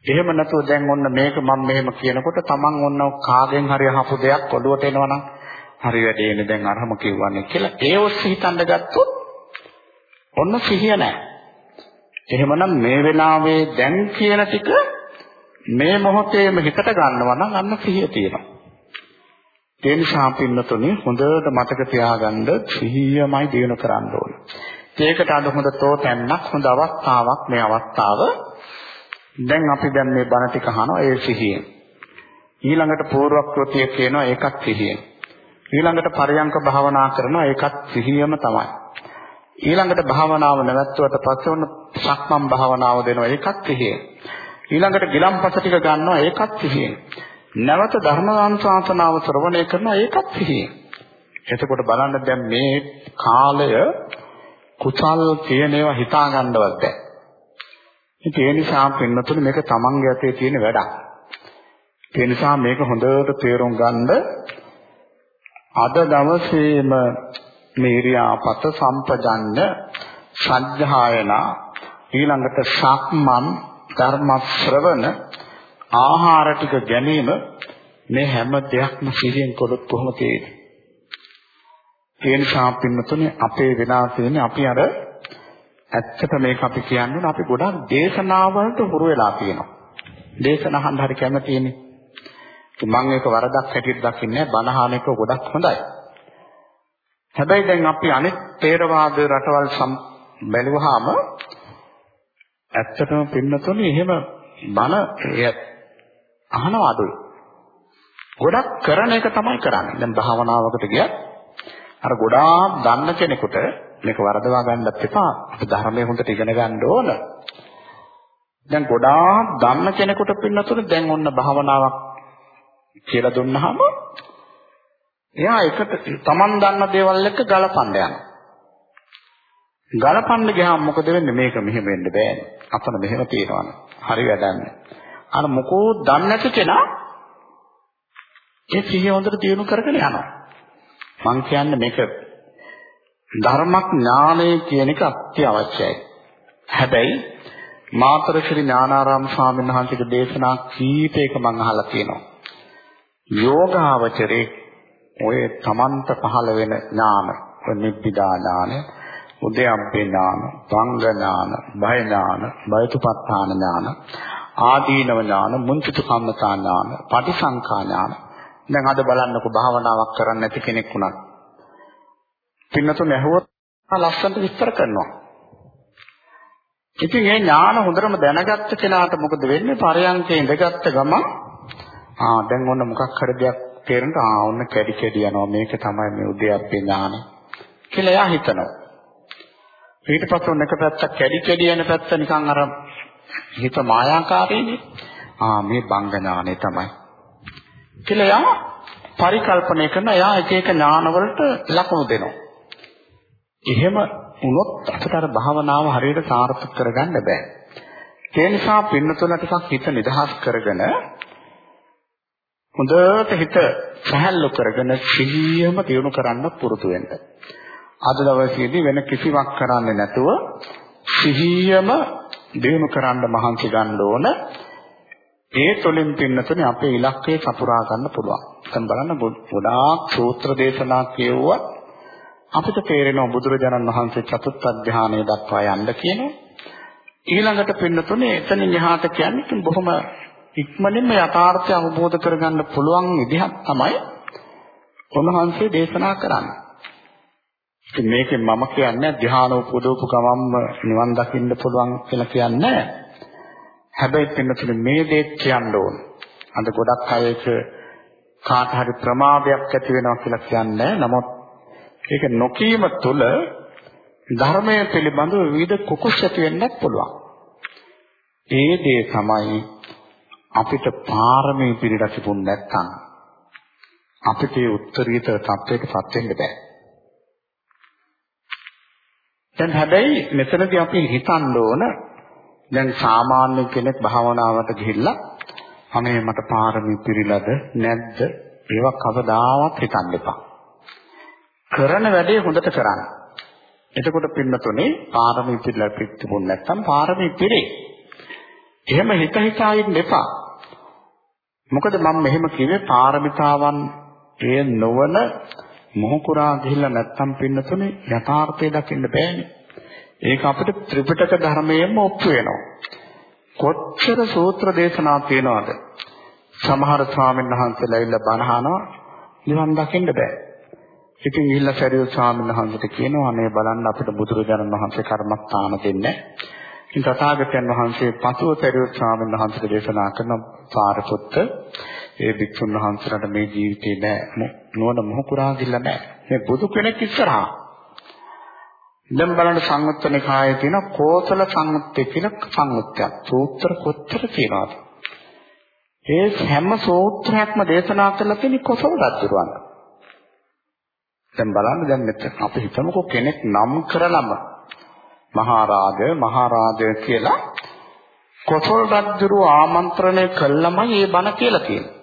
එහෙම නැතුව දැන් ඔන්න මේක මම මෙහෙම කියනකොට Taman ඔන්න කාගෙන් හරි අහපු දෙයක් ඔළුවට එනවනම් හරි වැඩේනේ දැන් අරහම කිව්වන්නේ කියලා ඒ ඔස්සේ හිතන්න ගත්තොත් ඔන්න සිහිය නැහැ. එහෙමනම් මේ වෙලාවේ දැන් කියන ටික මේ මොහොතේම හිතට ගන්නවා නම් අන්න සිහිය තියෙනවා. ඒ නිසා පින්නතුනේ හොඳට මතක තියාගන්න සිහියමයි දිනු කරන්න ඕන. ඒකට අද හොඳ තෝතැන්නක් හොඳ අවස්ථාවක් මේ අවස්ථාව. දැන් අපි දැන් මේ බණ ටික අහනවා ඒ සිහියෙන්. ඊළඟට පූර්වක්‍ෘතිය කියනවා ඒකත් සිහියෙන්. ඊළඟට පරයන්ක භාවනා කරනවා ඒකත් සිහියම තමයි. ඊළඟට භාවනාව නැවැත්තුවට පස්සේ ඔන්න සක්මන් භාවනාව දෙනවා ඒකත් සිහියෙන්. ඊළඟට ගිලම්පස ටික ගන්නවා ඒකත් සිහියෙන්. නැවත ධර්මානුශාසනාව ශ්‍රවණය කරනවා ඒකත් සිහියෙන්. එතකොට බලන්න දැන් මේ කාලය කුසල් කියන ඒවා හිතා ගන්නවත් බැහැ. ඉතින් ඒ නිසා පින්නතුනේ මේක තමන්ගේ අතේ තියෙන වැඩක්. ඒ නිසා මේක හොඳට තේරුම් ගන්න අද දවසේම මේරියාපත සම්පජඤ්ඤ සද්ධායන ඊළඟට සක්මන් ධර්ම ශ්‍රවණ ආහාර ටික ගැනීම මේ හැම දෙයක්ම සිහියෙන් කළොත් කොහොම තේරෙන්නේ? ඒ නිසා පින්නතුනේ අපේ වෙලා තියෙන්නේ අපි අර ඇත්තට මේක අපි කියන්නේ අපි ගොඩක් දේශනාවලට හුරු වෙලා තියෙනවා. දේශන අහන්න හරි කැමතිනේ. මම ඒක වරදක් හැටියට දකින්නේ බණහාන එක ගොඩක් හොඳයි. හැබැයි දැන් අපි අනිත් තේරවාද රටවල් බැලුවාම ඇත්තටම පින්නතුනේ එහෙම බණ අහනවා අඩුයි. ගොඩක් කරන එක තමයි කරන්නේ. දැන් භාවනාවකට ගියත් අර ගොඩාක් දන්න කෙනෙකුට මේක වරදවා ගන්නත් එපා. අපි ධර්මයේ හොඳට ඉගෙන ගන්න ඕන. දැන් ගොඩාක් දන්න කෙනෙකුට පින්නතුනේ දැන් ඔන්න භාවනාවක් කියලා දුන්නාම එයා එකට Taman දන්න දේවල් එක්ක ගලපන්න යනවා. ගලපන්න ගියාම මොකද වෙන්නේ? මේක මෙහෙම වෙන්න බෑනේ. අපන මෙහෙම තියනවානේ. හරි වැඩන්නේ. අර මොකෝ දන්නේ නැති කෙනා ඒ සිහිය හොඳට දියුණු කරගෙන යනවා. මං කියන්නේ මේක ධර්මඥානය කියන එක අත්‍යවශ්‍යයි. හැබැයි මාතර ශ්‍රී ඥානාරාම ස්වාමීන් වහන්සේගේ දේශනා කීපයක මම අහලා තියෙනවා. යෝගාවචරේ ඔය තමන්ට පහළ වෙන ඥාන, නිබ්බිදා ඥාන, උද්‍යම්පේ ඥාන, සංග ඥාන, භය ඥාන, බයතුපත්තාන ඥාන, ආදීනව ඥාන, මුංචිත කම්මතා ඥාන, පටිසංඛා ඥාන. දැන් අද බලන්නකෝ භාවනාවක් කරන්න නැති කෙනෙක් වුණත්. පින්නතුන් ඇහුවොත් ලස්සනට විස්තර කරනවා. ඉතින් මේ ඥාන හොඳටම දැනගත්ත කෙනාට මොකද වෙන්නේ? පරයන්කේ ඉඳගත්ත ගමන් ආ දැන් ඔන්න මොකක් හරි දෙයක් තේරෙනට ආ ඔන්න කැඩි කැඩි යනවා මේක තමයි මේ උද්‍යප්පේ ඥාන කියලා එයා හිතනවා. ඊට පස්සේ ඔන්න එක පැත්තක් කැඩි කැඩි යන පැත්ත නිකන් අර හිත මායාකාරීනේ. ආ මේ බංග ඥානෙ තමයි. කියලා එයා පරිකල්පනය කරන එයා එක එක ඥානවලට ලකුණු දෙනවා. එහෙම වුණොත් අපිට අර භාවනාව හරියට සාර්ථක කරගන්න බෑ. ඒ නිසා පින්නතුල ටිකක් හිත නිදහස් කරගෙන හොඳට හිත සැහැල්ලු කරගෙන සිහියම දියුණු කරන්න පුරුදු වෙන්න. අද දවසේදී වෙන කිසිවක් කරන්නේ නැතුව සිහියම දිනු කරන්න මහන්සි ගන්න ඕන. ඒ තුළින් පින්නතුනේ අපේ ඉලක්කය සපුරා ගන්න පුළුවන්. දැන් බලන්න ගොඩාක් සූත්‍ර දේශනා කියවුවත් අපිට තේරෙනවා බුදුරජාණන් වහන්සේ චතුත් අධ්‍යානය දක්වා යන්න කියනවා. ඊළඟට පින්නතුනේ එතනින් එහාට කියන්නේ බොහොම ඉක්මනින්ම යථාර්ථය අවබෝධ කරගන්න පුළුවන් විදිහක් තමයි උන්වහන්සේ දේශනා කරන්නේ. ඉතින් මේකෙන් මම කියන්නේ ධ්‍යාන උපදෝපු ගමම්ම නිවන් දකින්න පුළුවන් කියලා කියන්නේ හැබැයි පින්නතුනේ මේ දේ කියන්න ඕන. අද ගොඩක් අය ඒක කාට හරි ප්‍රමාදයක් ඇති වෙනවා කියලා කියන්නේ නමුත් ඒක නොකීම තුළ ධර්මය පිළිබඳව විවිධ කුකුස් ඇති වෙන්නත් පුළුවන්. ඒ දේ තමයි අපිට පාරමී පිළිලා තිබුණ නැත්නම් අපිට ඒ උත්තරීතර තත්වයකටපත් වෙන්න බෑ. දැන් හැබැයි මෙතනදී අපි හිතන්න ඕන දැන් සාමාන්‍ය කෙනෙක් භාවනාවට ගිහිල්ලා අනේ මට පාරමී පිළිලාද නැද්ද ඒවා කවදාවත් හිතන්න එපා. කරන වැඩේ හොඳට කරන්න. එතකොට පින්නතුනේ පාරමී පිළිලා පිටිපොන් නැත්තම් පාරමී පිළේ. එහෙම හිත හිතා ඉන්න එපා. මොකද මම මෙහෙම කිව්වේ පාරමිතාවන් ඒ නොවන මොහුකුරා ගිහිල්ලා නැත්තම් පින්නතුනේ යථාර්ථය දකින්න බෑනේ. ඒක අපිට ත්‍රිපිටක ධර්මයෙන්ම ඔප්පු වෙනවා. කොච්චර සූත්‍ර දේශනා තියෙනවද? සමහර ස්වාමීන් වහන්සේලා ඇවිල්ලා බණ අහනවා නිවන් දකින්න බෑ. ඉතින් ගිහිල්ලා සරියුත් ස්වාමීන් වහන්සේට කියනවා අනේ බලන්න අපිට බුදුරජාණන් වහන්සේ කර්මස්ථාන දෙන්නේ. ඉතින් තථාගතයන් වහන්සේ පසුව සරියුත් ස්වාමීන් වහන්සේට දේශනා කරන සාරපුත්ත ඒ භික්ෂුන් වහන්සේලාට මේ ජීවිතේ නෑ නුවණ මොහ පුරා ගිල්ල නෑ. මේ බුදු කෙනෙක් ඉස්සරහා. දැන් බලන්න සංයුත්තනිකායේ තියෙන කෝසල සංයුත්තේ කියලා සංයුත්තයක්. සූත්‍ර කොච්චර තියෙනවද? ඒ හැම සූත්‍රයක්ම දේශනා කරලා තියෙන කොසල් රජුරවන්න. දැන් බලන්න දැන් මෙතන අපි හිතමුකෝ කෙනෙක් නම් කරලම මහරාජ මහරාජ කියලා කොසල් රජුරු ආමන්ත්‍රණය කළමයි මේ බණ කියලා තියෙන්නේ.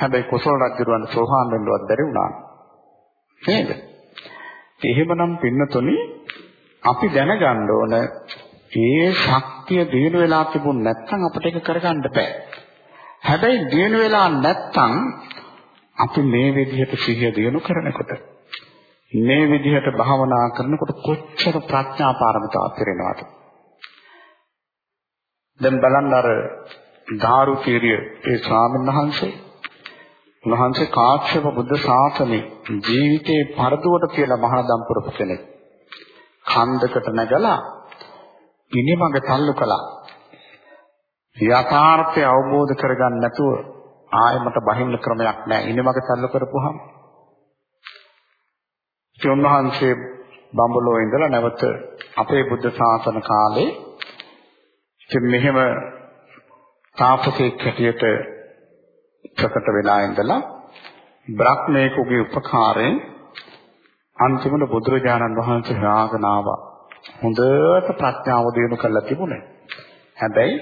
හැබැයි කොසල් රජුරවන්න සෝහාන් වෙන්නවත් බැරි වුණා. නේද? එහෙමනම් පින්නතුනි අපි දැනගන්න ඕන ඒ ශක්තිය දිනු වෙලා තිබුණ නැත්නම් අපිට ඒක කරගන්න බෑ. හැබැයි දිනු වෙලා නැත්නම් අපි මේ විදිහට සිහිය දිනු කරනකොට මේ විදිහට භාවනා කරනකොට කොච්චර ප්‍රඥා පාරමිතාවක් පිරෙනවද දැන් බලන්න අර ධාරුතීරිය ඒ ස්වාමීන් වහන්සේ උන්වහන්සේ කාශ්‍යප බුද්ධ ශාසනේ ජීවිතේ පරදුවට කියලා මහාදම් පුරපු කෙනෙක්. කන්දකට නැගලා ඉනිමඟ තල්ලු කළා. යථාර්ථය අවබෝධ කරගන්න නැතුව ආයෙමට බහින්න ක්‍රමයක් නැහැ. ඉනිමග තල්ලු කරපුවාම. උන්වහන්සේ බඹලෝ ඉඳලා නැවත අපේ බුද්ධ ශාසන කාලේ ඉතින් මෙහෙම තාපසෙක් හැටියට ප්‍රකට වෙලා ඉඳලා බ්‍රහ්මේකුගේ උපකාරයෙන් අන්තිමට බුදුරජාණන් වහන්සේ රාගන ආවා. හොඳට ප්‍රඥාව දිනු කරලා තිබුණේ. හැබැයි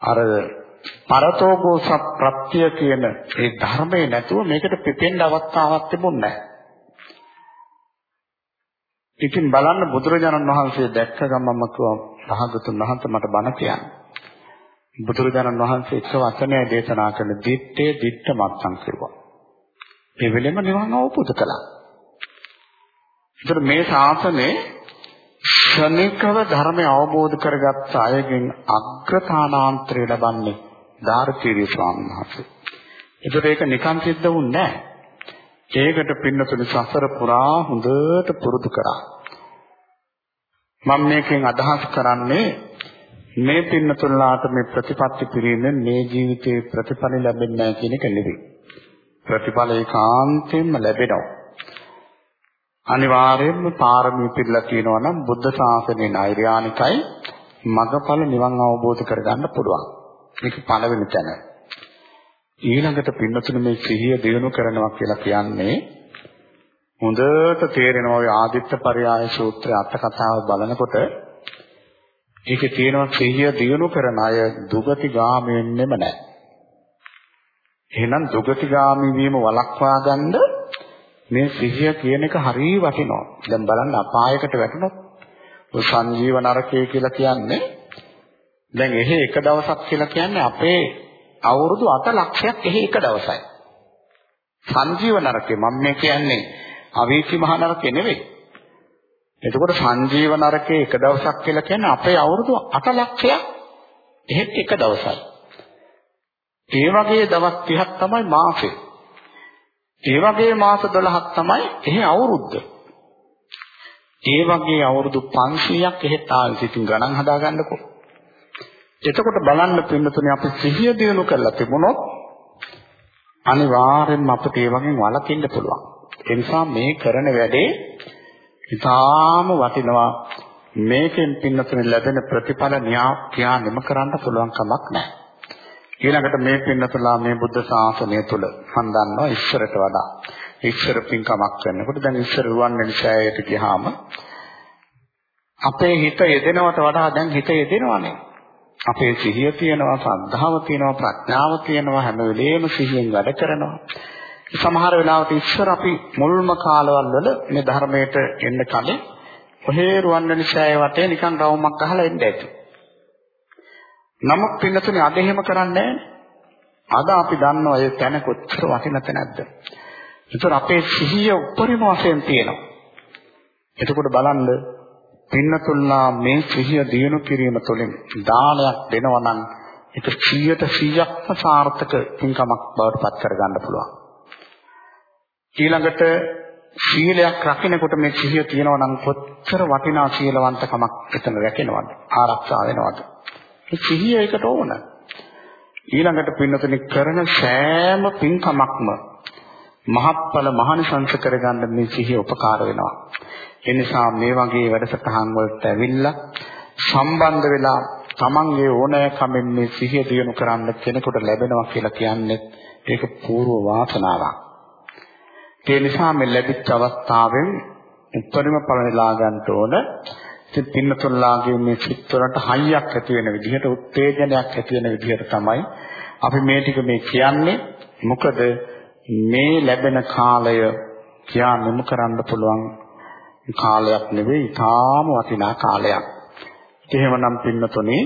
අර පරතෝගෝ සප්‍රත්‍ය කියන ඒ ධර්මයේ නැතුව මේකට පිපෙන්න අවස්ථාවක් තිබුණේ නැහැ. ඉතින් බලන්න බුදුරජාණන් වහන්සේ දැක්ක ගමන්ම කිව්වා භාගතුන් වහන්සේ මට බණ කියන්න. බුදුරජාණන් වහන්සේ එක වචනයයි දේශනා කරන දිත්තේ දිත්ත මත්සං කිව්වා. ඒ වෙලෙම නිවන් අවබෝධ කළා. ඒතර මේ ශාසනේ ක්ෂණිකව ධර්මය අවබෝධ කරගත් අයගෙන් අග්‍රතානාන්තරය ලබන්නේ ධාර්තීරිය ස්වාමීන් වහන්සේ. ඒතර ඒක නිකන් සිද්ධ වුණේ නැහැ. ඒකට පින්නතුනි සසර පුරා හොඳට පුරුදු කරා. මම මේකෙන් අදහස් කරන්නේ මේ පින්නතුන්ලාට මේ ප්‍රතිපත්ති පිළිෙන්නේ මේ ජීවිතේ ප්‍රතිඵල ලැබෙන්නේ නැහැ කියන එක නෙවෙයි. ප්‍රතිඵල ඒකාන්තයෙන්ම ලැබෙනවා. අනිවාර්යයෙන්ම පාරමී පිළිලා තියෙනවා නම් බුද්ධ ශාසනයේ නෛර්යානිකයි මගඵල නිවන් අවබෝධ කරගන්න පුළුවන්. මේක පළවෙනි තැන. ඊළඟට පින්නතුනේ මේ සිහිය දිනු කරනවා කියලා කියන්නේ හොඳට තේරෙනවා ඔය ආදිත්ත පරයාය සූත්‍රය අට කතාව බලනකොට ඒකේ තියෙනවා සිහිය දිනු කරන අය දුගති ගාමීන්නෙම නැහැ. එහෙනම් දුගති ගාමී වීම වළක්වා ගන්න මේ සිහිය කියන එක හරිය වටිනවා. දැන් බලන්න අපායකට වැටුණොත් ඔය සංජීව නරකය කියලා කියන්නේ දැන් එහෙ එක දවසක් කියලා කියන්නේ අපේ අවුරුදු 8 ලක්ෂයක් එහෙ එක දවසයි. සංජීව නරකේ මම මේ කියන්නේ අවීචි මහ නරකේ නෙවෙයි. එතකොට සංජීව නරකේ එක දවසක් කියලා කියන්නේ අපේ අවුරුදු 8 ලක්ෂයක් එහෙත් එක දවසයි. ඒ වගේ දවස් 30ක් තමයි මාසේ. ඒ වගේ මාස 12ක් තමයි එහි අවුරුද්ද. ඒ වගේ අවුරුදු 500ක් එහෙත් ආයෙත් ඉතින් ගණන් හදාගන්නකො. එතකොට බලන්න පින්නතුනේ අපි සිහිය දිනු කරලා තිබුණොත් අනිවාර්යෙන්ම අපිට ඒ වගේ වළකින්න පුළුවන්. ඒ නිසා මේ කරන වැඩේ ඉතාම වටිනවා මේකෙන් පින්නතුනේ ලැබෙන ප්‍රතිඵල න්‍යා නිම කරන්න පුළුවන් කමක් නැහැ. ඊළඟට මේ පින්නතුලා මේ බුද්ධ ශාසනය තුල මම දන්නවා ඉස්සරට වඩා ඉස්සර පින්කමක් කරනකොට දැන් ඉස්සර රුවන්වැලි සෑයට ගියාම අපේ හිත යෙදෙනවට වඩා දැන් හිත යෙදෙනවනේ. අපේ සිහිය තියෙනවා, ශ්‍රද්ධාව තියෙනවා, ප්‍රඥාව තියෙනවා හැම වෙලේම සිහියෙන් වැඩ කරනවා. සමහර වෙලාවට ඉස්සර අපි මුල්ම කාලවල වල මේ ධර්මයට එන්න කලින් ඔහේ රුවන්වැලි සෑය වටේ නිකන් රවුමක් ගහලා එන්න ඇති. නමුත් පින්නතුනේ අද එහෙම කරන්නේ අද අපි දන්නවා ඒ තැන කොච්චර වටිනද නැද්ද. ඒතර අපේ සිහිය උපරිම වශයෙන් තියෙනවා. එතකොට බලන්න පින්නතුල්ලා මේ සිහිය දිනු කිරීම තුළින් දානයක් දෙනවා නම් ඒක 100ට 100ක්ම සාර්ථක පින්කමක් බවට පත් කරගන්න පුළුවන්. ඊළඟට ශීලයක් රකින්නකොට මේ සිහිය තියෙනවා නම් කොච්චර වටිනා සීලවන්තකමක් එතන රැකෙනවද? ආරක්ෂා වෙනවද? මේ සිහිය ඒකට ඕන. ඊළඟට පින්නතුනි කරන සෑම පින්කමක්ම මහත්ඵල මහානිසංස කරගන්න මේ සිහිය උපකාර වෙනවා. ඒ නිසා මේ වගේ වැඩසටහන් වලට ඇවිල්ලා සම්බන්ධ වෙලා තමන්ගේ ඕනෑකමින් මේ සිහිය දියුණු කරන්න කෙනෙකුට ලැබෙනවා කියලා කියන්නේ ඒක පූර්ව වාසනාවක්. ඒ නිසා මේ ලැබිච්ච අවස්ථාවෙන් උත්තරීම ඵල නෙලා ගන්න ඕන. ඉතින් පින්නතුල්ලාගේ මේ චිත්තවලට හයියක් ඇති වෙන විදිහට උත්තේජනයක් ඇති වෙන විදිහට තමයි අපි මේ ටික මේ කියන්නේ. මොකද මේ ලැබෙන කාලය කියා නිම කරන්න පුළුවන් කාලයක් නෙවෙයි, ඊටාම වටිනා කාලයක්. එහෙමනම් පින්නතුනේ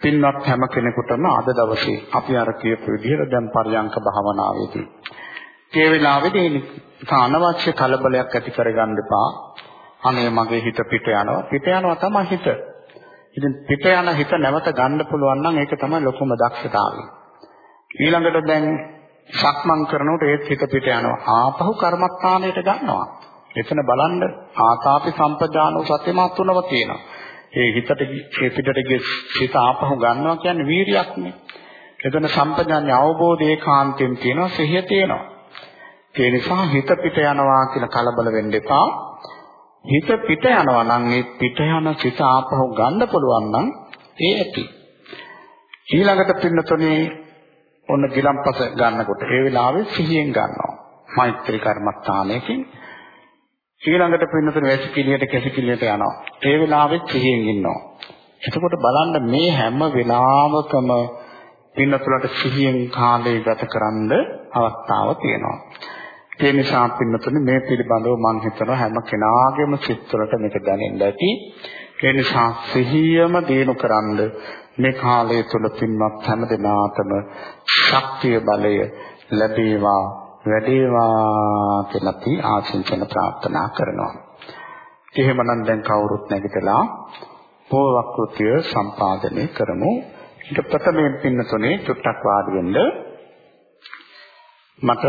පින්වත් හැම කෙනෙකුටම අද දවසේ අපි අර කියපු විදිහට දැන් පරියංක භාවනාවේදී ඒ වෙලාවේදී අනවශ්‍ය කලබලයක් ඇති කරගන්න එපා. අනේ මගේ හිත පිට යනවා. පිට යනවා තමයි හිත. ඉතින් පිට යන හිත නැවත ගන්න පුළුවන් නම් ඒක තමයි ලොකුම දක්ෂතාවය. ඊළඟට දැන් සක්මන් කරනකොට ඒත් හිත පිට යනවා. ආපහු කර්මස්ථානයට ගන්නවා. එතන බලන්න ආතාපි සම්පජානෝ සත්‍යමත් තුනව තියෙනවා. ඒ හිතට ඒ පිටට ගිය හිත ආපහු ගන්නවා කියන්නේ වීරියක්නේ. එතන සම්පජාන්නේ අවබෝධ ඒකාන්තයෙන් තියෙනවා සිහිය තියෙනවා. ඒ නිසා හිත පිට යනවා කියලා කලබල වෙන්න එපා. හිත පිට යනවා නම් ඒ පිට යන සිත ආපහු ගන්න පුළුවන් නම් ඒ ඇති. ඊළඟට පින්නතුනේ ඔන්න ගිලම්පස ගන්නකොට ඒ වෙලාවේ සිහියෙන් ගන්නවා. මෛත්‍රී කර්මස්ථානයකින් ඊළඟට පින්නතුනේ වැසිකිළියට කැසිකිළියට යනවා. ඒ වෙලාවෙත් සිහියෙන් ඉන්නවා. එතකොට බලන්න මේ හැම වෙලාවකම පින්නතුලට සිහියෙන් කාලය ගතකරනද අවස්ථාව තියෙනවා. ඒ නිසා පින්නතුනේ මේ පිළිබඳව මම හිතනවා හැම කෙනාගේම සිත්වලට මේක දැනෙන්න ඇති. ඒ නිසා සිහියම දිනු කරන්ද මේ කාලය තුල පින්වත් හැම දිනාටම ශක්තිය බලය ලැබේවා වැඩේවා කියලා අපි ආශිර්වාද ප්‍රාර්ථනා කරනවා. එහෙමනම් දැන් කවුරුත් නැගිටලා පොවක්ෘතිය සම්පාදනය කරමු. ඊට ප්‍රථමයෙන් පින්නතුනේ චුට්ටක් වාඩි වෙන්න මට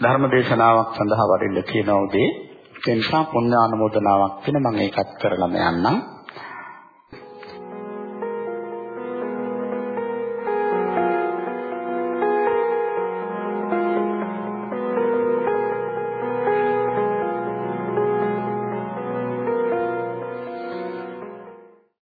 ධර්ම දේශනාවක් සඳහා වඩින්න තියෙන උදේ. ඒ නිසා පුණ්‍යානුමෝදනාවක් වෙන මම ඒකත් කරලම යන්නම්.